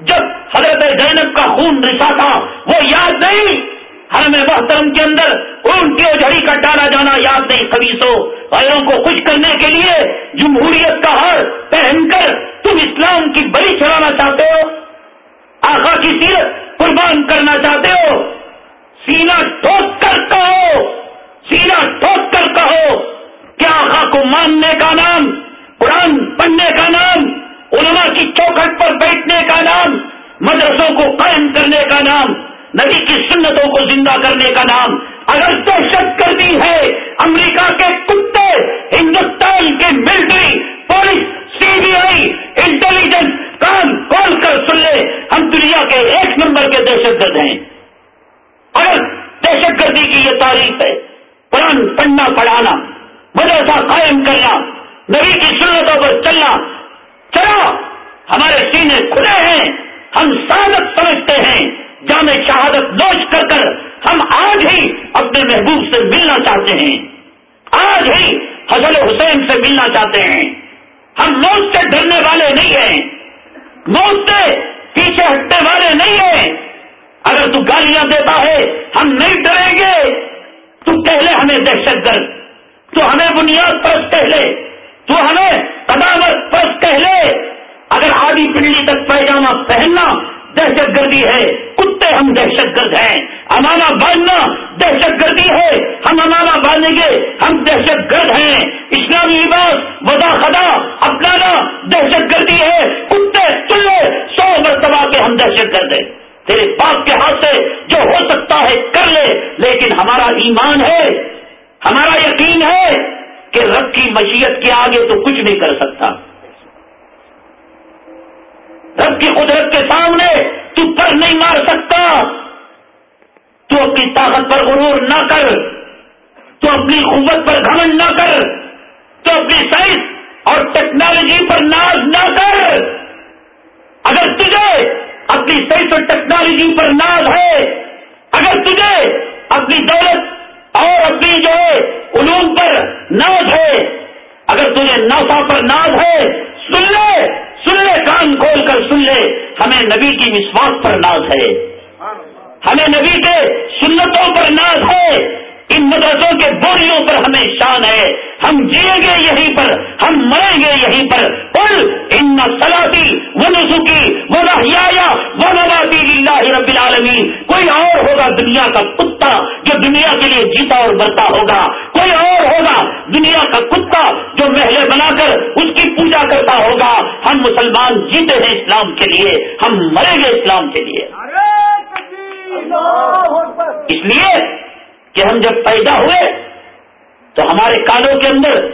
S1: جب حضرت زینب کا خون رسا تھا، وہ یاد نہیں۔ ہر میں محترم کے اندر اون کی جھڑی کا ڈالا جانا یاد نہیں۔ خبیصوں غیروں کو خوش کرنے کے لیے جمہوریت کا ہر پہن کر تم اسلام کی بلی چڑھانا چاہتے ہو؟ آخا کی سیرت قربان کرنا چاہتے ہو؟ سینا ٹھوک کر کہو۔ سینا ٹھوک کر کہو۔ کیا آخا کو ماننے کا نام قرآن پڑھنے کا نام، علماء کی چوکھٹ پر بیٹھنے کا نام، مدرسوں کو قائم کرنے کا نام، نبی کی سنتوں کو زندہ کرنے کا نام۔ اگر دہشت گردی ہے، امریکہ کے کتے، ہندوستان کے military, police, C B I, intelligence کام کھول کر سن لے، ہم دنیا کے ایک نمبر کے دہشت گرد ہیں۔ اگر دہشت گردی کی یہ تاریخ ہے، قرآن پڑھنا، پڑھانا، مدرسہ قائم کرنا نبی کی سنتوں پر چلنا، چلو، ہمارے سینے کھلے ہیں، ہم سعادت سمجھتے ہیں، جامع شہادت نوش کر کر ہم آج ہی اپنے محبوب سے ملنا چاہتے ہیں۔ آج ہی حضل حسین سے ملنا چاہتے ہیں۔ ہم موت سے ڈرنے والے نہیں ہیں۔ موت سے پیچھے ہٹنے والے نہیں ہیں۔ اگر تو گالیاں دیتا ہے، ہم نہیں ڈریں گے۔ تو پہلے ہمیں دہشت گرد، تو ہمیں بنیاد پر پہلے۔ تو ہمیں قدامت پر پہلے اگر آدھی پنڈلی تک پیجامہ پہننا دہشت گردی ہے، کتے ہم دہشت گرد ہیں امانا باندھنا دہشت گردی ہے، ہم امانا باندھیں گے، ہم دہشت گرد ہیں۔ اسلامی لباس وضا خدا اپنانا دہشت گردی ہے، کتے چلے سو مرتبہ کے ہم دہشت گرد ہیں۔ تیرے باپ کے ہاتھ سے جو ہو سکتا ہے کر لے، لیکن ہمارا ایمان ہے، ہمارا یقین ہے۔ کہ رب کی مشیت کے آگے تو کچھ نہیں کر سکتا۔ رب کی قدرت کے سامنے تو پر نہیں مار سکتا۔ تو اپنی طاقت پر غرور نہ کر۔ تو اپنی قوت پر گھمن نہ کر۔ تو اپنی سائنس اور ٹیکنالوجی پر ناز نہ کر۔ اگر تجھے اپنی سائنس اور ٹیکنالوجی پر ناز ہے، اگر تجھے اپنی دولت اور اپنی جو ہے علوم پر ناز ہے۔ اگر تجھے ناسا پر ناز ہے، سن لے سن لے، کان کھول کر سن لے۔ ہمیں نبی کی وشواس پر ناز ہے۔ ہمیں نبی کے سنتوں پر ناز ہے۔ ان مدرسوں کے بوریوں پر ہمیں شان ہے۔ ہم جیئیں گے یہیں پر ہم مریں گے یہیں پر۔ پل ان سلاطی وہ نسخی وہ نہ وہ نواتی اللہ رب العالمین۔ کوئی اور ہوگا دنیا کا کتا جو دنیا کے لیے جیتا اور مرتا ہوگا۔ کوئی اور ہوگا دنیا کا کتا جو محلے بنا کر اس کی پوجا کرتا ہوگا۔ ہم مسلمان جیتے ہیں اسلام کے لیے ہم مریں گے اسلام کے لیے۔ اس لیے کہ ہم جب پیدا ہوئے تو ہمارے کانوں کے اندر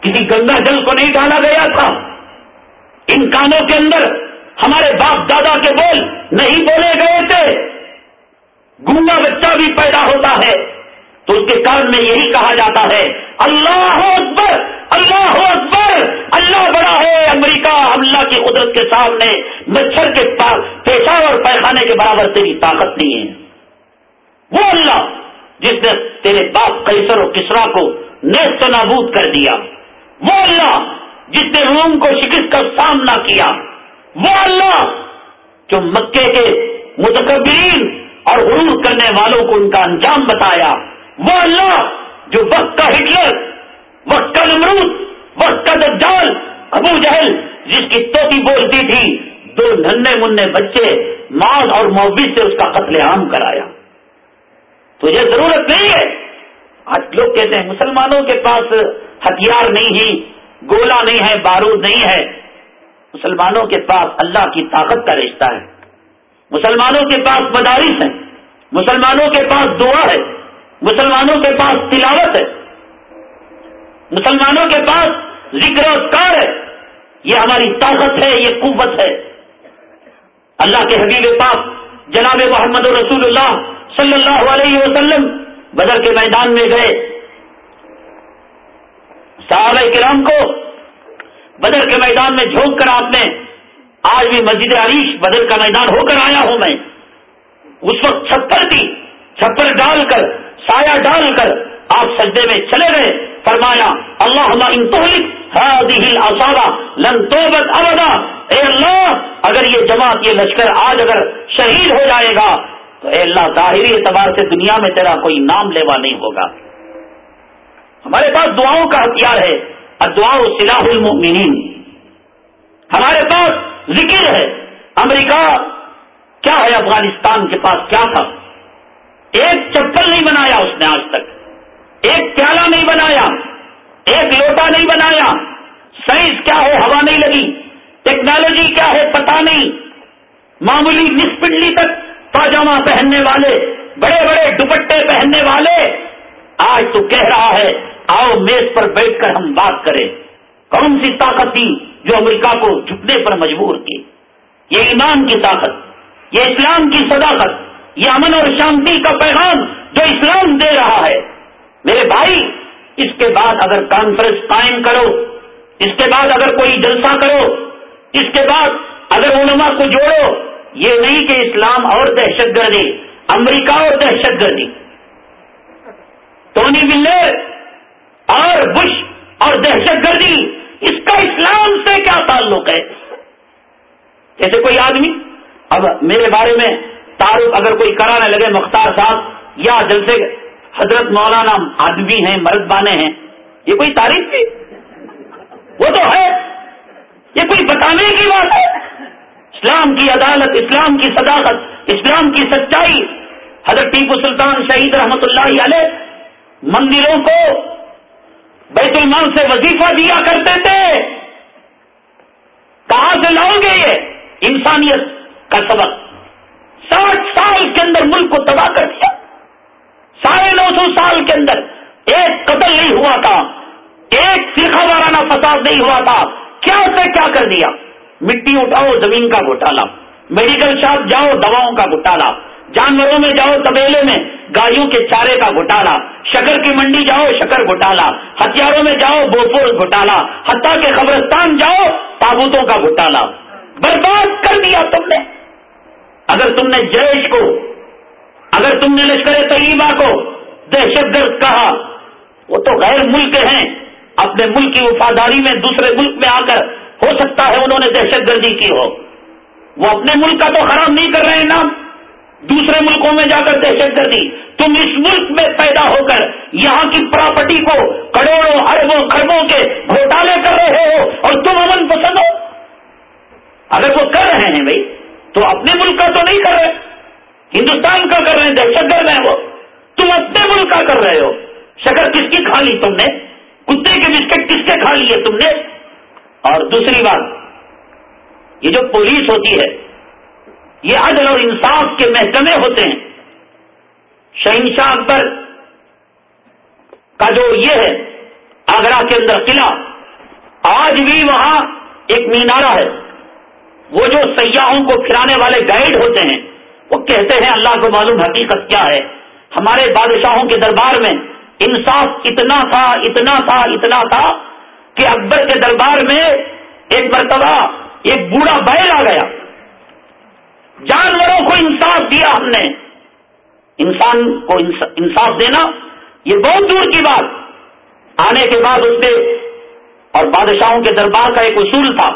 S1: کسی گنگا جل کو نہیں ڈالا گیا تھا۔ ان کانوں کے اندر ہمارے باپ دادا کے بول نہیں بولے گئے تھے۔ گنگا بچہ بھی پیدا ہوتا ہے۔ تو اس کے کان میں یہی کہا جاتا ہے، اللہ اکبر اللہ اکبر، اللہ بڑا ہے امریکہ، اللہ کی قدرت کے سامنے مچھر کے پیشاب اور پیخانے کے برابر تیری طاقت نہیں ہے۔ وہ اللہ۔ جس نے تیرے باپ قیصر و کسرا کو نیست و نابود کر دیا۔ وہ اللہ جس نے روم کو شکست کا سامنا کیا۔ وہ اللہ جو مکے کے متقبرین اور غرور کرنے والوں کو ان کا انجام بتایا۔ وہ اللہ جو وقت کا ہٹلر، وقت کا نمرود، وقت کا دجال ابو جہل، جس کی توتی بولتی تھی، دو ننے منہ بچے ماض اور موبی سے اس کا قتل عام کرایا۔ تجھے ضرورت نہیں ہے۔ آج لوگ کہتے ہیں مسلمانوں کے پاس ہتھیار نہیں ہے گولا نہیں ہے، بارود نہیں ہے۔ مسلمانوں کے پاس اللہ کی طاقت کا رشتہ ہے۔ مسلمانوں کے پاس مدارس ہے مسلمانوں کے پاس دعا ہے۔ مسلمانوں کے پاس تلاوت ہے۔ مسلمانوں کے پاس ذکر کار ہے۔ یہ ہماری طاقت ہے، یہ قوت ہے۔ اللہ کے حبیب پاک جناب محمد رسول اللہ صلی اللہ علیہ وسلم بدر کے میدان میں گئے۔ صحابہ کرام کو بدر کے میدان میں جھونک کر آپ نے آج بھی مسجد عریش بدر کا میدان ہو کر آیا ہوں میں۔ اس وقت چھپر دی، چھپر ڈال کر، سایہ ڈال کر آپ سجدے میں چلے گئے۔ فرمایا اللہ لن توبت ابدا۔ اے اللہ، اگر یہ جماعت، یہ لشکر آج اگر شہید ہو جائے گا تو اے اللہ، ظاہری اعتبار سے دنیا میں تیرا کوئی نام لیوا نہیں ہوگا۔ ہمارے پاس دعاؤں کا ہتھیار ہے دعا سلاح المؤمنین۔ ہمارے پاس ذکر ہے، امریکہ کیا ہے، افغانستان کے پاس کیا تھا؟ ایک چپل نہیں بنایا اس نے آج تک۔ ایک پیالہ نہیں بنایا، ایک لوٹا نہیں بنایا۔ سائنس کیا ہے، ہوا نہیں لگی۔ ٹیکنالوجی کیا ہے پتا نہیں۔ معمولی نسپنڈلی تک پاجامہ پہننے والے، بڑے بڑے دوپٹے پہننے والے، آج تو کہہ رہا ہے، آؤ میز پر بیٹھ کر ہم بات کریں۔ کون سی طاقت تھی جو امریکہ کو جھکنے پر مجبور کی؟ یہ ایمان کی طاقت، یہ اسلام کی صداقت، یہ امن اور شانتی کا پیغام جو اسلام دے رہا ہے۔ میرے بھائی، اس کے بعد اگر کانفرنس قائم کرو، اس کے بعد اگر کوئی جلسہ کرو، اس کے بعد اگر علماء کو جوڑو یہ نہیں کہ اسلام اور دہشت گردی، امریکہ اور دہشت گردی، ٹونی بلر اور بش اور دہشت گردی، اس کا اسلام سے کیا تعلق ہے؟ جیسے کوئی آدمی، اب میرے بارے میں تعارف اگر کوئی کرانے لگے، مختار صاحب، یا جلسے حضرت مولانا آدمی ہیں، مرد بانے ہیں، یہ کوئی تعریف تھی وہ تو ہے، یہ کوئی بتانے کی بات ہے؟ اسلام کی عدالت، اسلام کی صداقت، اسلام کی سچائی۔ حضرت ٹیپو سلطان شہید رحمت اللہ علیہ مندروں کو بیت المال سے وظیفہ دیا کرتے تھے۔ کہاں سے لاؤ گے یہ انسانیت کا سبق؟ ساٹھ سال کے اندر ملک کو تباہ کر دیا۔ ساڑھے نو سو سال کے اندر ایک قتل نہیں ہوا تھا، ایک سرخا وارانہ فساد نہیں ہوا تھا۔ کیا سے کیا کر دیا؟ مٹی اٹھاؤ، زمین کا گھوٹالا میڈیکل شاپ جاؤ، دواؤں کا گھوٹالا جانوروں میں جاؤ، تبیلے میں گاڑیوں کے چارے کا گھوٹالا شکر کی منڈی جاؤ، شکر گھوٹالا ہتھیاروں میں جاؤ بوپور گھوٹالا حتیٰ کے قبرستان جاؤ، تابوتوں کا گھوٹالا برباد کر دیا تم نے۔ اگر تم نے جیش کو، اگر تم نے لشکر طیبہ کو دہشت گرد کہا، وہ تو غیر ملک ہیں۔ اپنے ملک کی وفاداری میں دوسرے ملک میں آ کر ہو سکتا ہے انہوں نے دہشت گردی کی ہو۔ وہ اپنے ملک کا تو خراب نہیں کر رہے ہیں نا۔ دوسرے ملکوں میں جا کر دہشت گردی۔ تم اس ملک میں پیدا ہو کر یہاں کی پراپرٹی کو کروڑوں اربوں خربوں کے گھوٹالے کر رہے ہو اور تم امن پسند ہو۔ اگر وہ کر رہے ہیں بھائی، تو اپنے ملک کا تو نہیں کر رہے۔ ہندوستان کا کر رہے ہیں، دہشت گرد ہیں وہ۔ تم اپنے ملک کا کر رہے ہو۔ شکر کس کی کھا لی تم نے؟ کتے کے بسکٹ کس کے کھا لیے تم نے؟ اور دوسری بات، یہ جو پولیس ہوتی ہے، یہ عدل اور انصاف کے محکمے ہوتے ہیں۔ شہنشاہ اکبر کا جو یہ ہے، آگرہ کے اندر قلعہ، آج بھی وہاں ایک مینارہ ہے۔ وہ جو سیاحوں کو پھرانے والے گائیڈ ہوتے ہیں، وہ کہتے ہیں، اللہ کو معلوم حقیقت کیا ہے۔ ہمارے بادشاہوں کے دربار میں انصاف اتنا تھا اتنا تھا اتنا تھا کہ اکبر کے دربار میں ایک مرتبہ ایک بوڑھا بیل آ گیا۔ جانوروں کو انصاف دیا ہم نے۔ انسان کو انصاف دینا، یہ بہت دور کی بات۔ آنے کے بعد اس نے اور بادشاہوں کے دربار کا ایک اصول تھا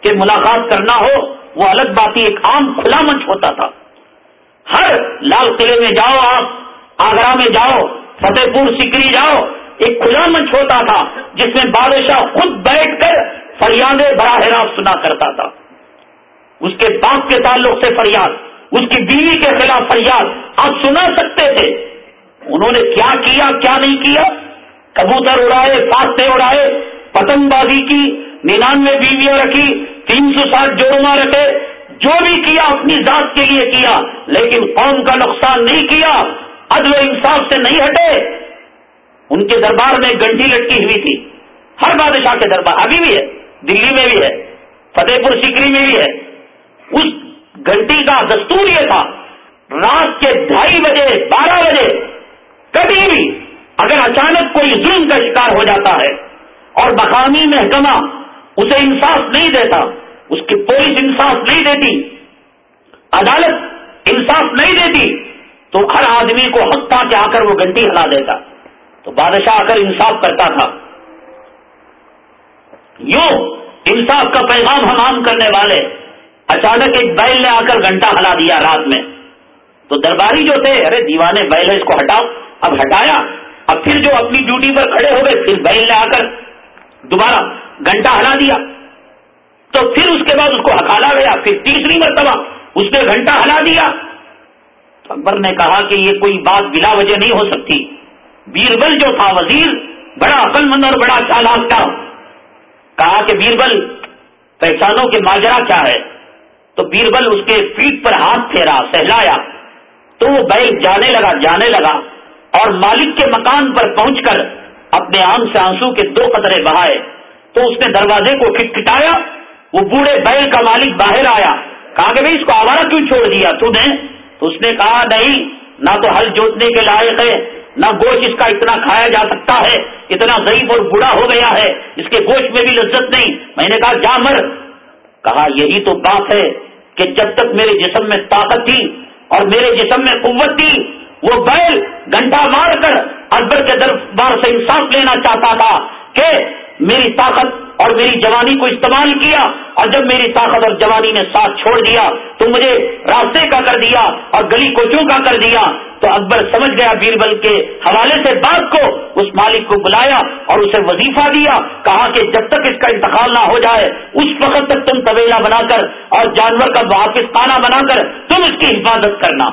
S1: کہ ملاقات کرنا ہو، وہ الگ بات ہی ایک عام کھلا منچ ہوتا تھا۔ ہر لال قلعے میں جاؤ آپ، آگرہ میں جاؤ، فتح پور سکری جاؤ ایک کھلا منچ ہوتا تھا جس میں بادشاہ خود بیٹھ کر فریادیں براہ راست سنا کرتا تھا۔ اس کے باپ کے تعلق سے فریاد، اس کی بیوی کے خلاف فریاد آپ سنا سکتے تھے۔ انہوں نے کیا کیا کیا نہیں کیا؟ کبوتر اڑائے فاستے اڑائے، پتنگ بازی کی، ننانوے بیویاں رکھی، تین سو ساٹھ جوڑما رکھے۔ جو بھی کیا، اپنی ذات کے لیے کیا، لیکن قوم کا نقصان نہیں کیا، عدل و انصاف سے نہیں ہٹے۔ ان کے دربار میں گنٹی لٹکی ہوئی تھی۔ ہر بادشاہ کے دربار ابھی بھی ہے، دلی میں بھی ہے، فتح پور سیکری میں بھی ہے۔ اس گھنٹی کا دستور یہ تھا، رات کے ڈھائی بجے، بارہ بجے، کبھی بھی اگر اچانک کوئی ظلم کا شکار ہو جاتا ہے اور مقامی محکمہ اسے انصاف نہیں دیتا، اس کی پولیس انصاف نہیں دیتی، عدالت انصاف نہیں دیتی، تو ہر آدمی کو حق تھا کہ آ کر وہ گنٹی ہلا دیتا۔ تو بادشاہ آ کر انصاف کرتا تھا۔ یوں انصاف کا پیغام ہم عام کرنے والے اچانک ایک بیل نے آ کر گھنٹہ ہلا دیا رات میں۔ تو درباری جو تھے، ارے دیوانے بیل ہے، اس کو ہٹاؤ۔ اب ہٹایا۔ اب پھر جو اپنی ڈیوٹی پر کھڑے ہو گئے، پھر بیل نے آ کر دوبارہ گھنٹہ ہلا دیا۔ تو پھر اس کے بعد اس کو ہکالا گیا۔ پھر تیسری مرتبہ اس نے گھنٹہ ہلا دیا۔ اکبر نے کہا کہ یہ کوئی بات بلا وجہ نہیں ہو سکتی۔ بیربل جو تھا وزیر، بڑا عقل مند اور بڑا چالاک تھا۔ کہا کہ بیربل پہچانوں کے ماجرا کیا ہے؟ تو بیربل اس کے پیٹ پر ہاتھ پھیرا، سہلایا۔ تو وہ بیل جانے لگا جانے لگا۔ اور مالک کے مکان پر پہنچ کر اپنے آم سے آنسو کے دو قطرے بہائے۔ تو اس نے دروازے کو کٹکھٹایا وہ بوڑھے بیل کا مالک باہر آیا۔ کہا کہ بھائی، اس کو آوارہ کیوں چھوڑ دیا تو نے؟ تو اس نے کہا، نہیں، نہ تو ہل جوتنے کے لائق ہے۔ نہ گوشت اس کا اتنا کھایا جا سکتا ہے، اتنا ضعیف اور بوڑھا ہو گیا ہے، اس کے گوشت میں بھی لذت نہیں۔ میں نے کہا، جا مر۔ کہا، یہی تو بات ہے کہ جب تک میرے جسم میں طاقت تھی اور میرے جسم میں قوت تھی، وہ بیل گھنٹہ مار کر اکبر کے دربار سے انصاف لینا چاہتا تھا کہ میری طاقت اور میری جوانی کو استعمال کیا اور جب میری طاقت اور جوانی نے ساتھ چھوڑ دیا تو مجھے راستے کا کر دیا اور گلی کوچوں کا کر دیا۔ تو اکبر سمجھ گیا بیربل کے حوالے سے بات کو اس مالک کو بلایا اور اسے وظیفہ دیا، کہا کہ جب تک اس کا انتقال نہ ہو جائے، اس وقت تک تم طویلا بنا کر اور جانور کا واپس پانا بنا کر تم اس کی حفاظت کرنا۔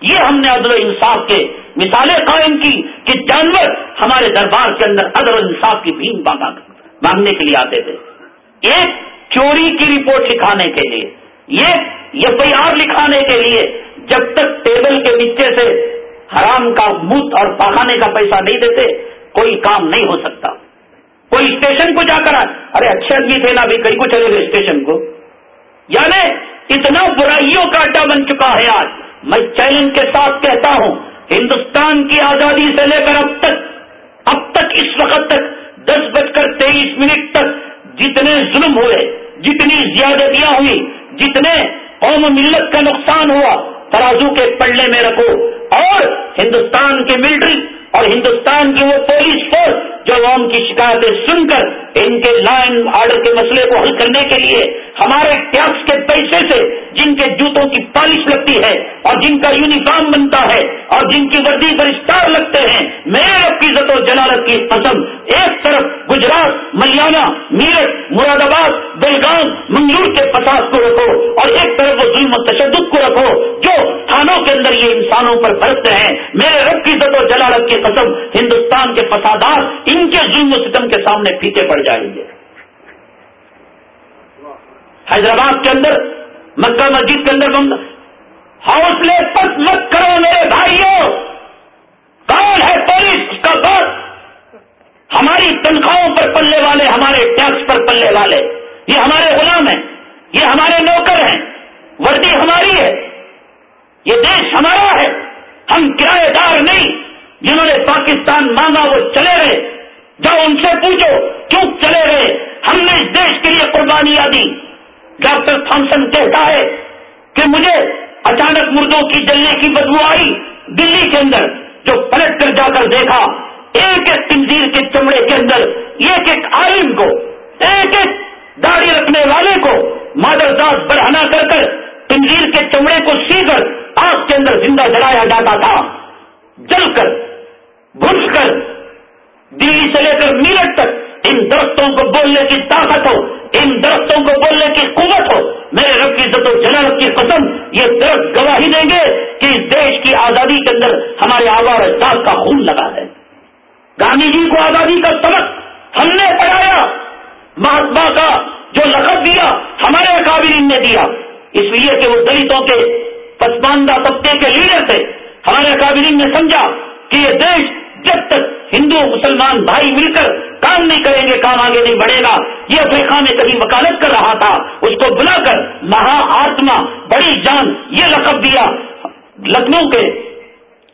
S1: یہ ہم نے عدل و انصاف کے مثالیں قائم کی کہ جانور ہمارے دربار کے اندر عدل و انصاف کی بھیم مانگنے کے لیے آتے تھے۔ ایک چوری کی رپورٹ لکھانے کے لیے یہ ایف آئی آر لکھانے کے لیے جب تک ٹیبل کے نیچے سے حرام کا مت اور پاخانے کا پیسہ نہیں دیتے، کوئی کام نہیں ہو سکتا۔ کوئی اسٹیشن کو جا کر ارے اچھے آدمی تھے نا، ابھی کہیں کو چلے گئے اسٹیشن کو؟ یعنی اتنا برائیوں کا اڈا بن چکا ہے آج۔ میں چیلنج کے ساتھ کہتا ہوں، ہندوستان کی آزادی سے لے کر اب تک اب تک اس وقت تک، دس بج کر تیئیس منٹ تک جتنے ظلم ہوئے، جتنی زیادتیاں ہوئی، جتنے قوم ملت کا نقصان ہوا ترازو کے پلڑے میں رکھو اور ہندوستان کے ملٹری اور ہندوستان کی وہ پولیس فورس جو عوام کی شکایتیں سن کر ان کے لائن آرڈر کے مسئلے کو حل کرنے کے لیے ہمارے ٹیکس کے پیسے سے جن کے جوتوں کی پالش لگتی ہے اور جن کا یونیفارم بنتا ہے اور جن کی وردی پر اسٹار لگتے ہیں میرے رب کی عزت و جلالت کی قسم ایک طرف گجرات، ملیانہ میرٹ مراد آباد بیلگام منگلور کے فساد کو رکھو اور ایک طرف وہ ظلم و تشدد کو رکھو جو تھانوں کے اندر یہ انسانوں پر برتتے ہیں۔ میرے رب کی عزت و جلالت کی قسم، ہندوستان کے فسادات ان کے ظلم و ستم کے سامنے پیچھے پڑ جائیں گے۔ حیدرآباد کے اندر، مکہ مسجد کے اندر بند حوصلے پت مت کرو میرے بھائیوں۔ کون ہے پولیس کا بس ہماری تنخواہوں پر پلنے والے، ہمارے ٹیکس پر پلنے والے۔ یہ ہمارے غلام ہیں، یہ ہمارے نوکر ہیں۔ وردی ہماری ہے۔ یہ دیش ہمارا ہے۔ ہم کرایہ دار نہیں۔ جنہوں نے پاکستان مانگا وہ چلے گئے۔ جب ان سے پوچھو کیوں چلے گئے؟ ہم نے اس دیش کے لیے قربانیاں دی۔ ڈاکٹر تھامسن کہتا ہے کہ مجھے اچانک مردوں کی جلنے کی بدبو آئی دلی کے اندر، جو پلٹ کر جا کر دیکھا۔ ایک ایک تنظیر کے چمڑے کے اندر، ایک ایک عالم کو، ایک ایک داڑھی رکھنے والے کو مادر داس بڑھانا کر کر تنظیر کے چمڑے کو سی کر آگ کے اندر زندہ جلایا جاتا تھا۔ جل کر گھس کر دلی سے لے کر میرٹ تک، ان درختوں کو بولنے کی طاقت ہو، ان درختوں کو بولنے کی قوت ہو، میرے رب کی عزت و جلالت کی قسم، یہ درخت گواہی دیں گے کہ اس دیش کی آزادی کے اندر ہمارے آواز احساس کا خون لگا ہے۔ گاندھی جی کو آزادی کا سبق ہم نے پڑھایا، مہاتما کا جو لقب دیا، ہمارے قابل نے دیا۔ اس لیے کہ وہ دلتوں کے پسماندہ طبقے کے لیڈر تھے۔ ہمارے قابل نے سمجھا کہ یہ دیش جب تک ہندو مسلمان بھائی مل کر کام نہیں کریں گے، کام آگے نہیں بڑھے گا۔ یہ افریقہ میں کبھی وکالت کر رہا تھا، اس کو بلا کر مہا آتما، بڑی جان، یہ لقب دیا لکھنؤ کے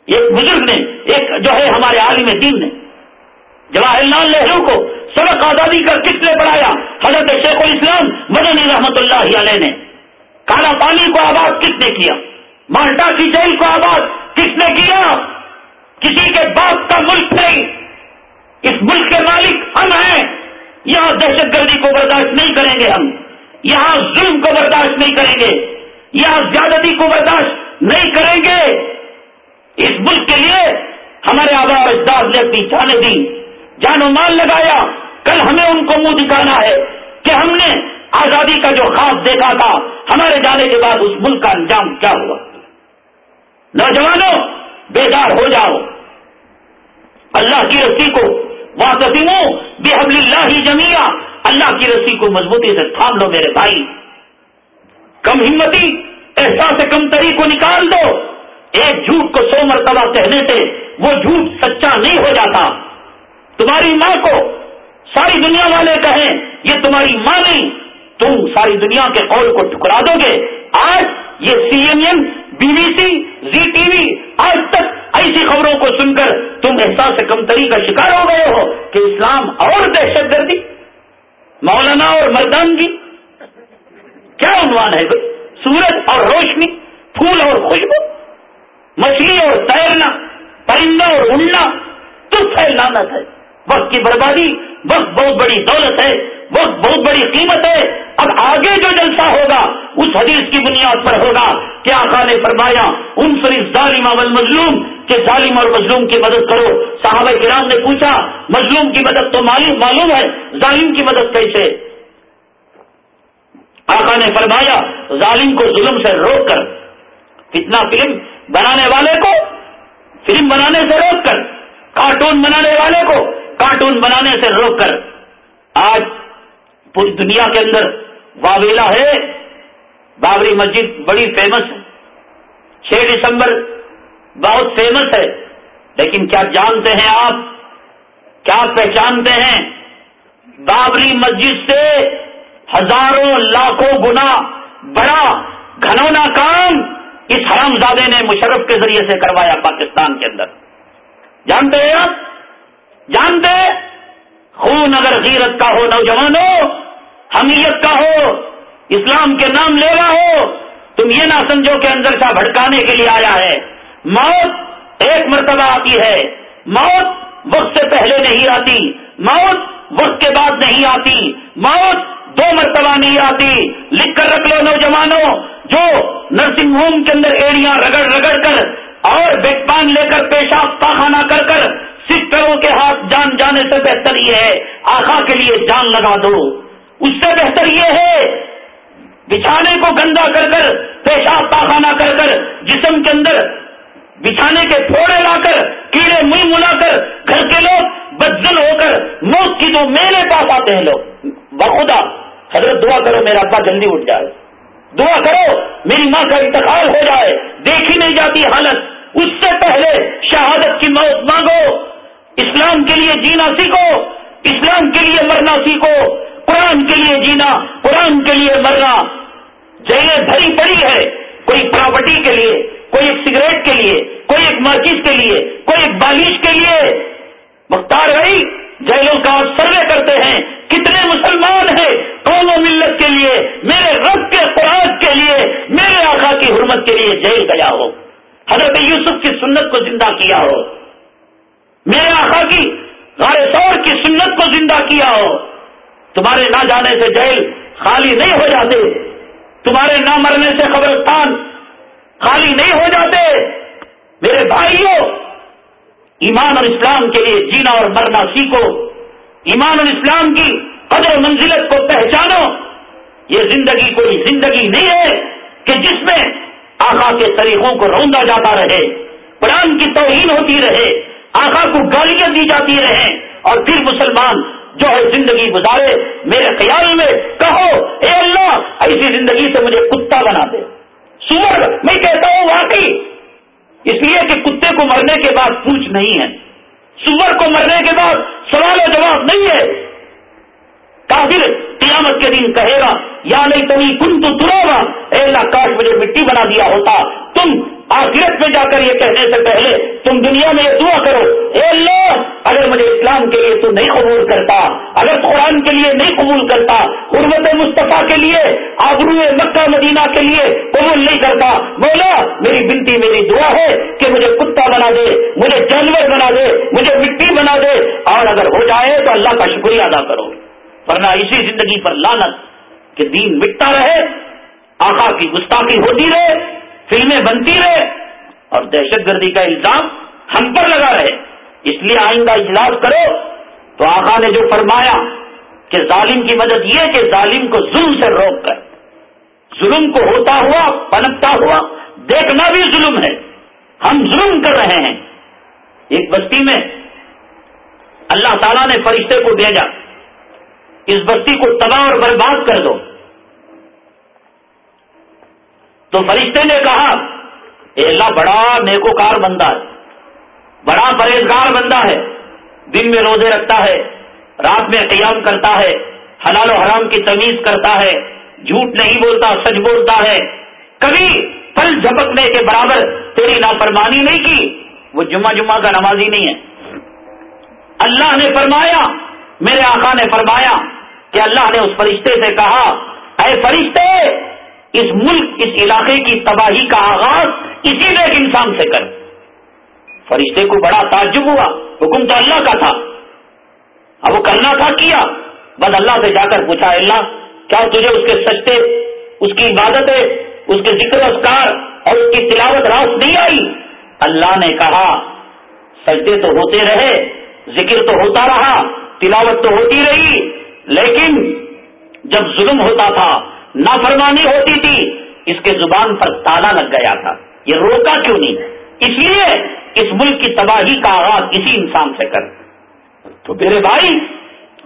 S1: ایک بزرگ نے، ایک جو ہے ہمارے عالم دین نے۔ جواہر لال نہرو کو سڑک آزادی کر کس نے بڑھایا حضرت شیخ الاسلام مدنی رحمت اللہ علیہ نے۔ کالا پانی کو آباد کس نے کیا؟ مالٹا کی جیل کو آباد کس نے کیا؟ کسی کے باپ کا ملک نہیں، اس ملک کے مالک ہم ہیں۔ یہاں دہشت گردی کو برداشت نہیں کریں گے ہم، یہاں ظلم کو برداشت نہیں کریں گے، یہاں زیادتی کو برداشت نہیں کریں گے۔ اس ملک کے لیے ہمارے آبا اجداد نے اپنی جانے دی جان و مال لگایا، کل ہمیں ان کو منہ دکھانا ہے کہ ہم نے آزادی کا جو خواب دیکھا تھا، ہمارے جانے کے بعد اس ملک کا انجام کیا ہوا۔ نوجوانوں بیدار ہو جاؤ۔ اللہ کی رسی کو واقفیموں بے حبل اللہ ہی جمیا اللہ کی رسی کو مضبوطی سے تھام لو میرے بھائی۔ کم ہمتی، احساس کم تری کو نکال دو۔ ایک جھوٹ کو سو مرتبہ کہنے سے وہ جھوٹ سچا نہیں ہو جاتا۔ تمہاری ماں کو ساری دنیا والے کہیں، یہ تمہاری ماں نہیں، تم ساری دنیا کے قول کو ٹکرا دو گے۔ آج یہ C N N B B C, Zee T V, آج تم احساس کمتری کا شکار ہو گئے ہو کہ اسلام اور دہشت گردی، مولانا اور مردانگی۔ کیا عنوان ہے سورج اور روشنی، پھول اور خوشبو۔ مچھلی اور تیرنا، پرندہ اور اڑنا۔ تو پھیلانا ہے۔ وقت کی بربادی، وقت بہت بڑی دولت ہے۔ وقت بہت بڑی قیمت ہے۔ اب آگے جو جلسہ ہوگا، اس حدیث کی بنیاد پر ہوگا۔ کیا آقا نے فرمایا؟ ان صرف ظالم اول مظلوم کہ ظالم اور مظلوم کی مدد کرو۔ صحابہ کرام نے پوچھا، مظلوم کی مدد تو معلوم ہے، ظالم کی مدد کیسے؟ آقا نے فرمایا، ظالم کو ظلم سے روک کر۔ کتنا فلم بنانے والے کو؟ فلم بنانے سے روک کر۔ کارٹون بنانے والے کو کارٹون بنانے سے روک کر۔ آج پوری دنیا کے اندر واویلا ہے۔ بابری مسجد بڑی فیمس ہے۔ چھ دسمبر بہت فیمس ہے۔ لیکن کیا جانتے ہیں آپ؟ کیا پہچانتے ہیں؟ بابری مسجد سے ہزاروں لاکھوں گنا بڑا گھنونا کام اس حرام زادے نے مشرف کے ذریعے سے کروایا پاکستان کے اندر۔ جانتے ہیں آپ؟ جانتے؟ خون اگر غیرت کا ہو نوجوانوں حمیت کا ہو، اسلام کے نام لیوا ہو، تم یہ نہ سمجھو کہ اندر کا بھڑکانے کے لیے آیا ہے۔ موت ایک مرتبہ آتی ہے۔ موت وقت سے پہلے نہیں آتی۔ موت وقت کے بعد نہیں آتی۔ موت دو مرتبہ نہیں آتی۔ لکھ کر رکھ لو نوجوانوں جو نرسنگ ہوم کے اندر ایڑیاں رگڑ رگڑ کر اور بیک پان لے کر پیشاب پاخانہ کر کر سسٹروں کے ہاتھ جان جانے سے بہتر یہ ہے۔ آخا کے لیے جان لگا دو۔ اس سے بہتر یہ ہے، بچھانے کو گندا کر کر، پیشاب پاخانہ کر کر، جسم کے اندر بچھانے کے پھوڑے لا کر، کیڑے منہ ملا کر، گھر کے لوگ بدزل ہو کر موت کی جو میرے پاس آتے ہیں لوگ بخدا حضرت دعا کرو میرا ابا جلدی اٹھ جائے۔ دعا کرو میری ماں کا انتقال ہو جائے، دیکھی نہیں جاتی حالت۔ اس سے پہلے شہادت کی موت مانگو، اسلام کے لیے جینا سیکھو، اسلام کے لیے مرنا سیکھو، قرآن کے لیے جینا، قرآن کے لیے مرنا۔ جیلیں بھری پڑی ہے کوئی پراپرٹی کے لیے۔ کوئی ایک سگریٹ کے لیے، کوئی ایک مارکیٹ کے لیے، کوئی ایک بالش کے لیے۔ مختار بھائی جیلوں کا سروے کرتے ہیں۔ کتنے مسلمان ہیں قوم و ملت کے لیے، میرے رب کے خوراک کے لیے، میرے آقا کی حرمت کے لیے جیل گیا ہو۔ حضرت یوسف کی سنت کو زندہ کیا ہو۔ میرے آقا کی غار سور کی سنت کو زندہ کیا ہو۔ تمہارے نہ جانے سے جیل خالی نہیں ہو جاتے۔ تمہارے نہ مرنے سے قبرستان خالی نہیں ہو جاتے۔ میرے بھائیوں، ایمان اور اسلام کے لیے جینا اور مرنا سیکھو۔ ایمان اور اسلام کی قدر و منزلت کو پہچانو۔ یہ زندگی کوئی زندگی نہیں ہے کہ جس میں آقا کے طریقوں کو روندا جاتا رہے، قرآن کی توہین ہوتی رہے، آقا کو گالیاں دی جاتی رہے اور پھر مسلمان جو ہے زندگی گزارے۔ میرے خیال میں کہو، اے اللہ، ایسی زندگی سے مجھے کتا بنا دے۔ سور، میں کہتا ہوں واقعی۔ اس لیے کہ کتے کو مرنے کے بعد پوچھ نہیں ہے۔ سور کو مرنے کے بعد سوال و جواب نہیں ہے۔ کافر قیامت کے دن کہے گا، یا نہیں تمہیں کن تو گا اے اللہ کاش مجھے مٹی بنا دیا ہوتا۔ تم آخرت میں جا کر یہ کہنے سے پہلے تم دنیا میں یہ دعا کرو، اے اللہ، اگر مجھے اسلام کے لیے تو نہیں قبول کرتا، اگر قرآن کے لیے نہیں قبول کرتا، حرمت مصطفیٰ کے لیے، آبرو مکہ مدینہ کے لیے قبول نہیں کرتا بولا میری بنتی میری دعا ہے کہ مجھے کتا بنا دے، مجھے جانور بنا دے، مجھے مٹی بنا دے۔ اور اگر ہو جائے تو اللہ کا شکریہ ادا کرو۔ ورنہ اسی زندگی پر لانت کہ دین مٹتا رہے آقا کی گستاخی ہوتی رہے، فلمیں بنتی رہے، اور دہشت گردی کا الزام ہم پر لگا رہے۔ اس لیے آئندہ اجلاس کرو۔ تو آقا نے جو فرمایا کہ ظالم کی مدد یہ کہ ظالم کو ظلم سے روک کر، ظلم کو ہوتا ہوا پنپتا ہوا، دیکھنا بھی ظلم ہے۔ ہم ظلم کر رہے ہیں۔ ایک بستی میں اللہ تعالیٰ نے فرشتے کو بھیجا۔ اس بستی کو تباہ اور برباد کر دو۔ تو فرشتے نے کہا، اے اللہ، بڑا نیکوکار بندہ ہے، بڑا پرہیزگار بندہ ہے، دن میں روزے رکھتا ہے، رات میں قیام کرتا ہے، حلال و حرام کی تمیز کرتا ہے، جھوٹ نہیں بولتا، سچ بولتا ہے۔ کبھی پل جھپکنے کے برابر تیری نافرمانی نہیں کی، وہ جمعہ جمعہ کا نمازی نہیں ہے۔ اللہ نے فرمایا، میرے آقا نے فرمایا کہ اللہ نے اس فرشتے سے کہا، اے فرشتے، اس ملک، اس علاقے کی تباہی کا آغاز اسی ایک انسان سے کر. فرشتے کو بڑا تعجب ہوا، حکم تو اللہ کا تھا۔ اب وہ کرنا تھا، کیا؟ بس اللہ سے جا کر پوچھا اللہ، کیا تجھے اس کے سچتے، اس کی عبادتیں، اس کے ذکر اسکار اور اس کی تلاوت راس نہیں آئی؟ اللہ نے کہا، سجدے تو ہوتے رہے، ذکر تو ہوتا رہا، تلاوت تو ہوتی رہی لیکن جب ظلم ہوتا تھا، نافرمانی ہوتی تھی، اس کے زبان پر تالا لگ گیا تھا۔ یہ روکا کیوں نہیں؟ اس لیے اس ملک کی تباہی کا آغاز اسی انسان سے کر۔ تو میرے بھائی،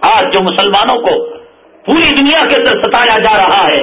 S1: آج جو مسلمانوں کو پوری دنیا کے اندر ستایا جا رہا ہے،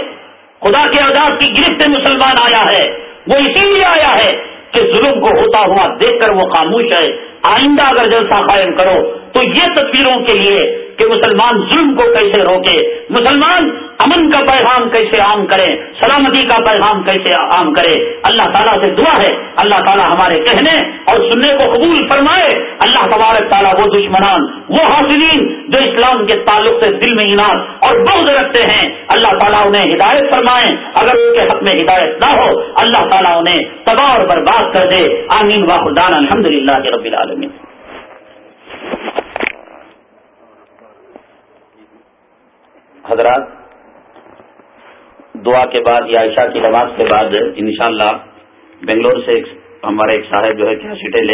S1: خدا کے آزاد کی گرفت مسلمان آیا ہے، وہ اسی لیے آیا ہے کہ ظلم کو ہوتا ہوا دیکھ کر وہ خاموش ہے۔ آئندہ اگر جلسہ قائم کرو تو یہ تصویروں کے لیے کہ مسلمان ظلم کو کیسے روکے، مسلمان امن کا پیغام کیسے عام کرے، سلامتی کا پیغام کیسے عام کرے۔ اللہ تعالیٰ سے دعا ہے، اللہ تعالیٰ ہمارے کہنے اور سننے کو قبول فرمائے۔ اللہ تبارک تعالیٰ وہ دشمنان، وہ حاصلین جو اسلام کے تعلق سے دل میں انعام اور بہت رکھتے ہیں۔ اللہ تعالیٰ انہیں ہدایت فرمائے۔ اگر ان کے حق میں ہدایت نہ ہو، اللہ تعالیٰ انہیں تباہ اور برباد کر دے۔ آمین واخدان الحمد للہ رب العالمین۔ حضرات، دعا کے بعد یا عشاء کی نماز کے بعد انشاءاللہ بنگلور سے ہمارے ایک صاحب جو ہے کیا سیٹیں لے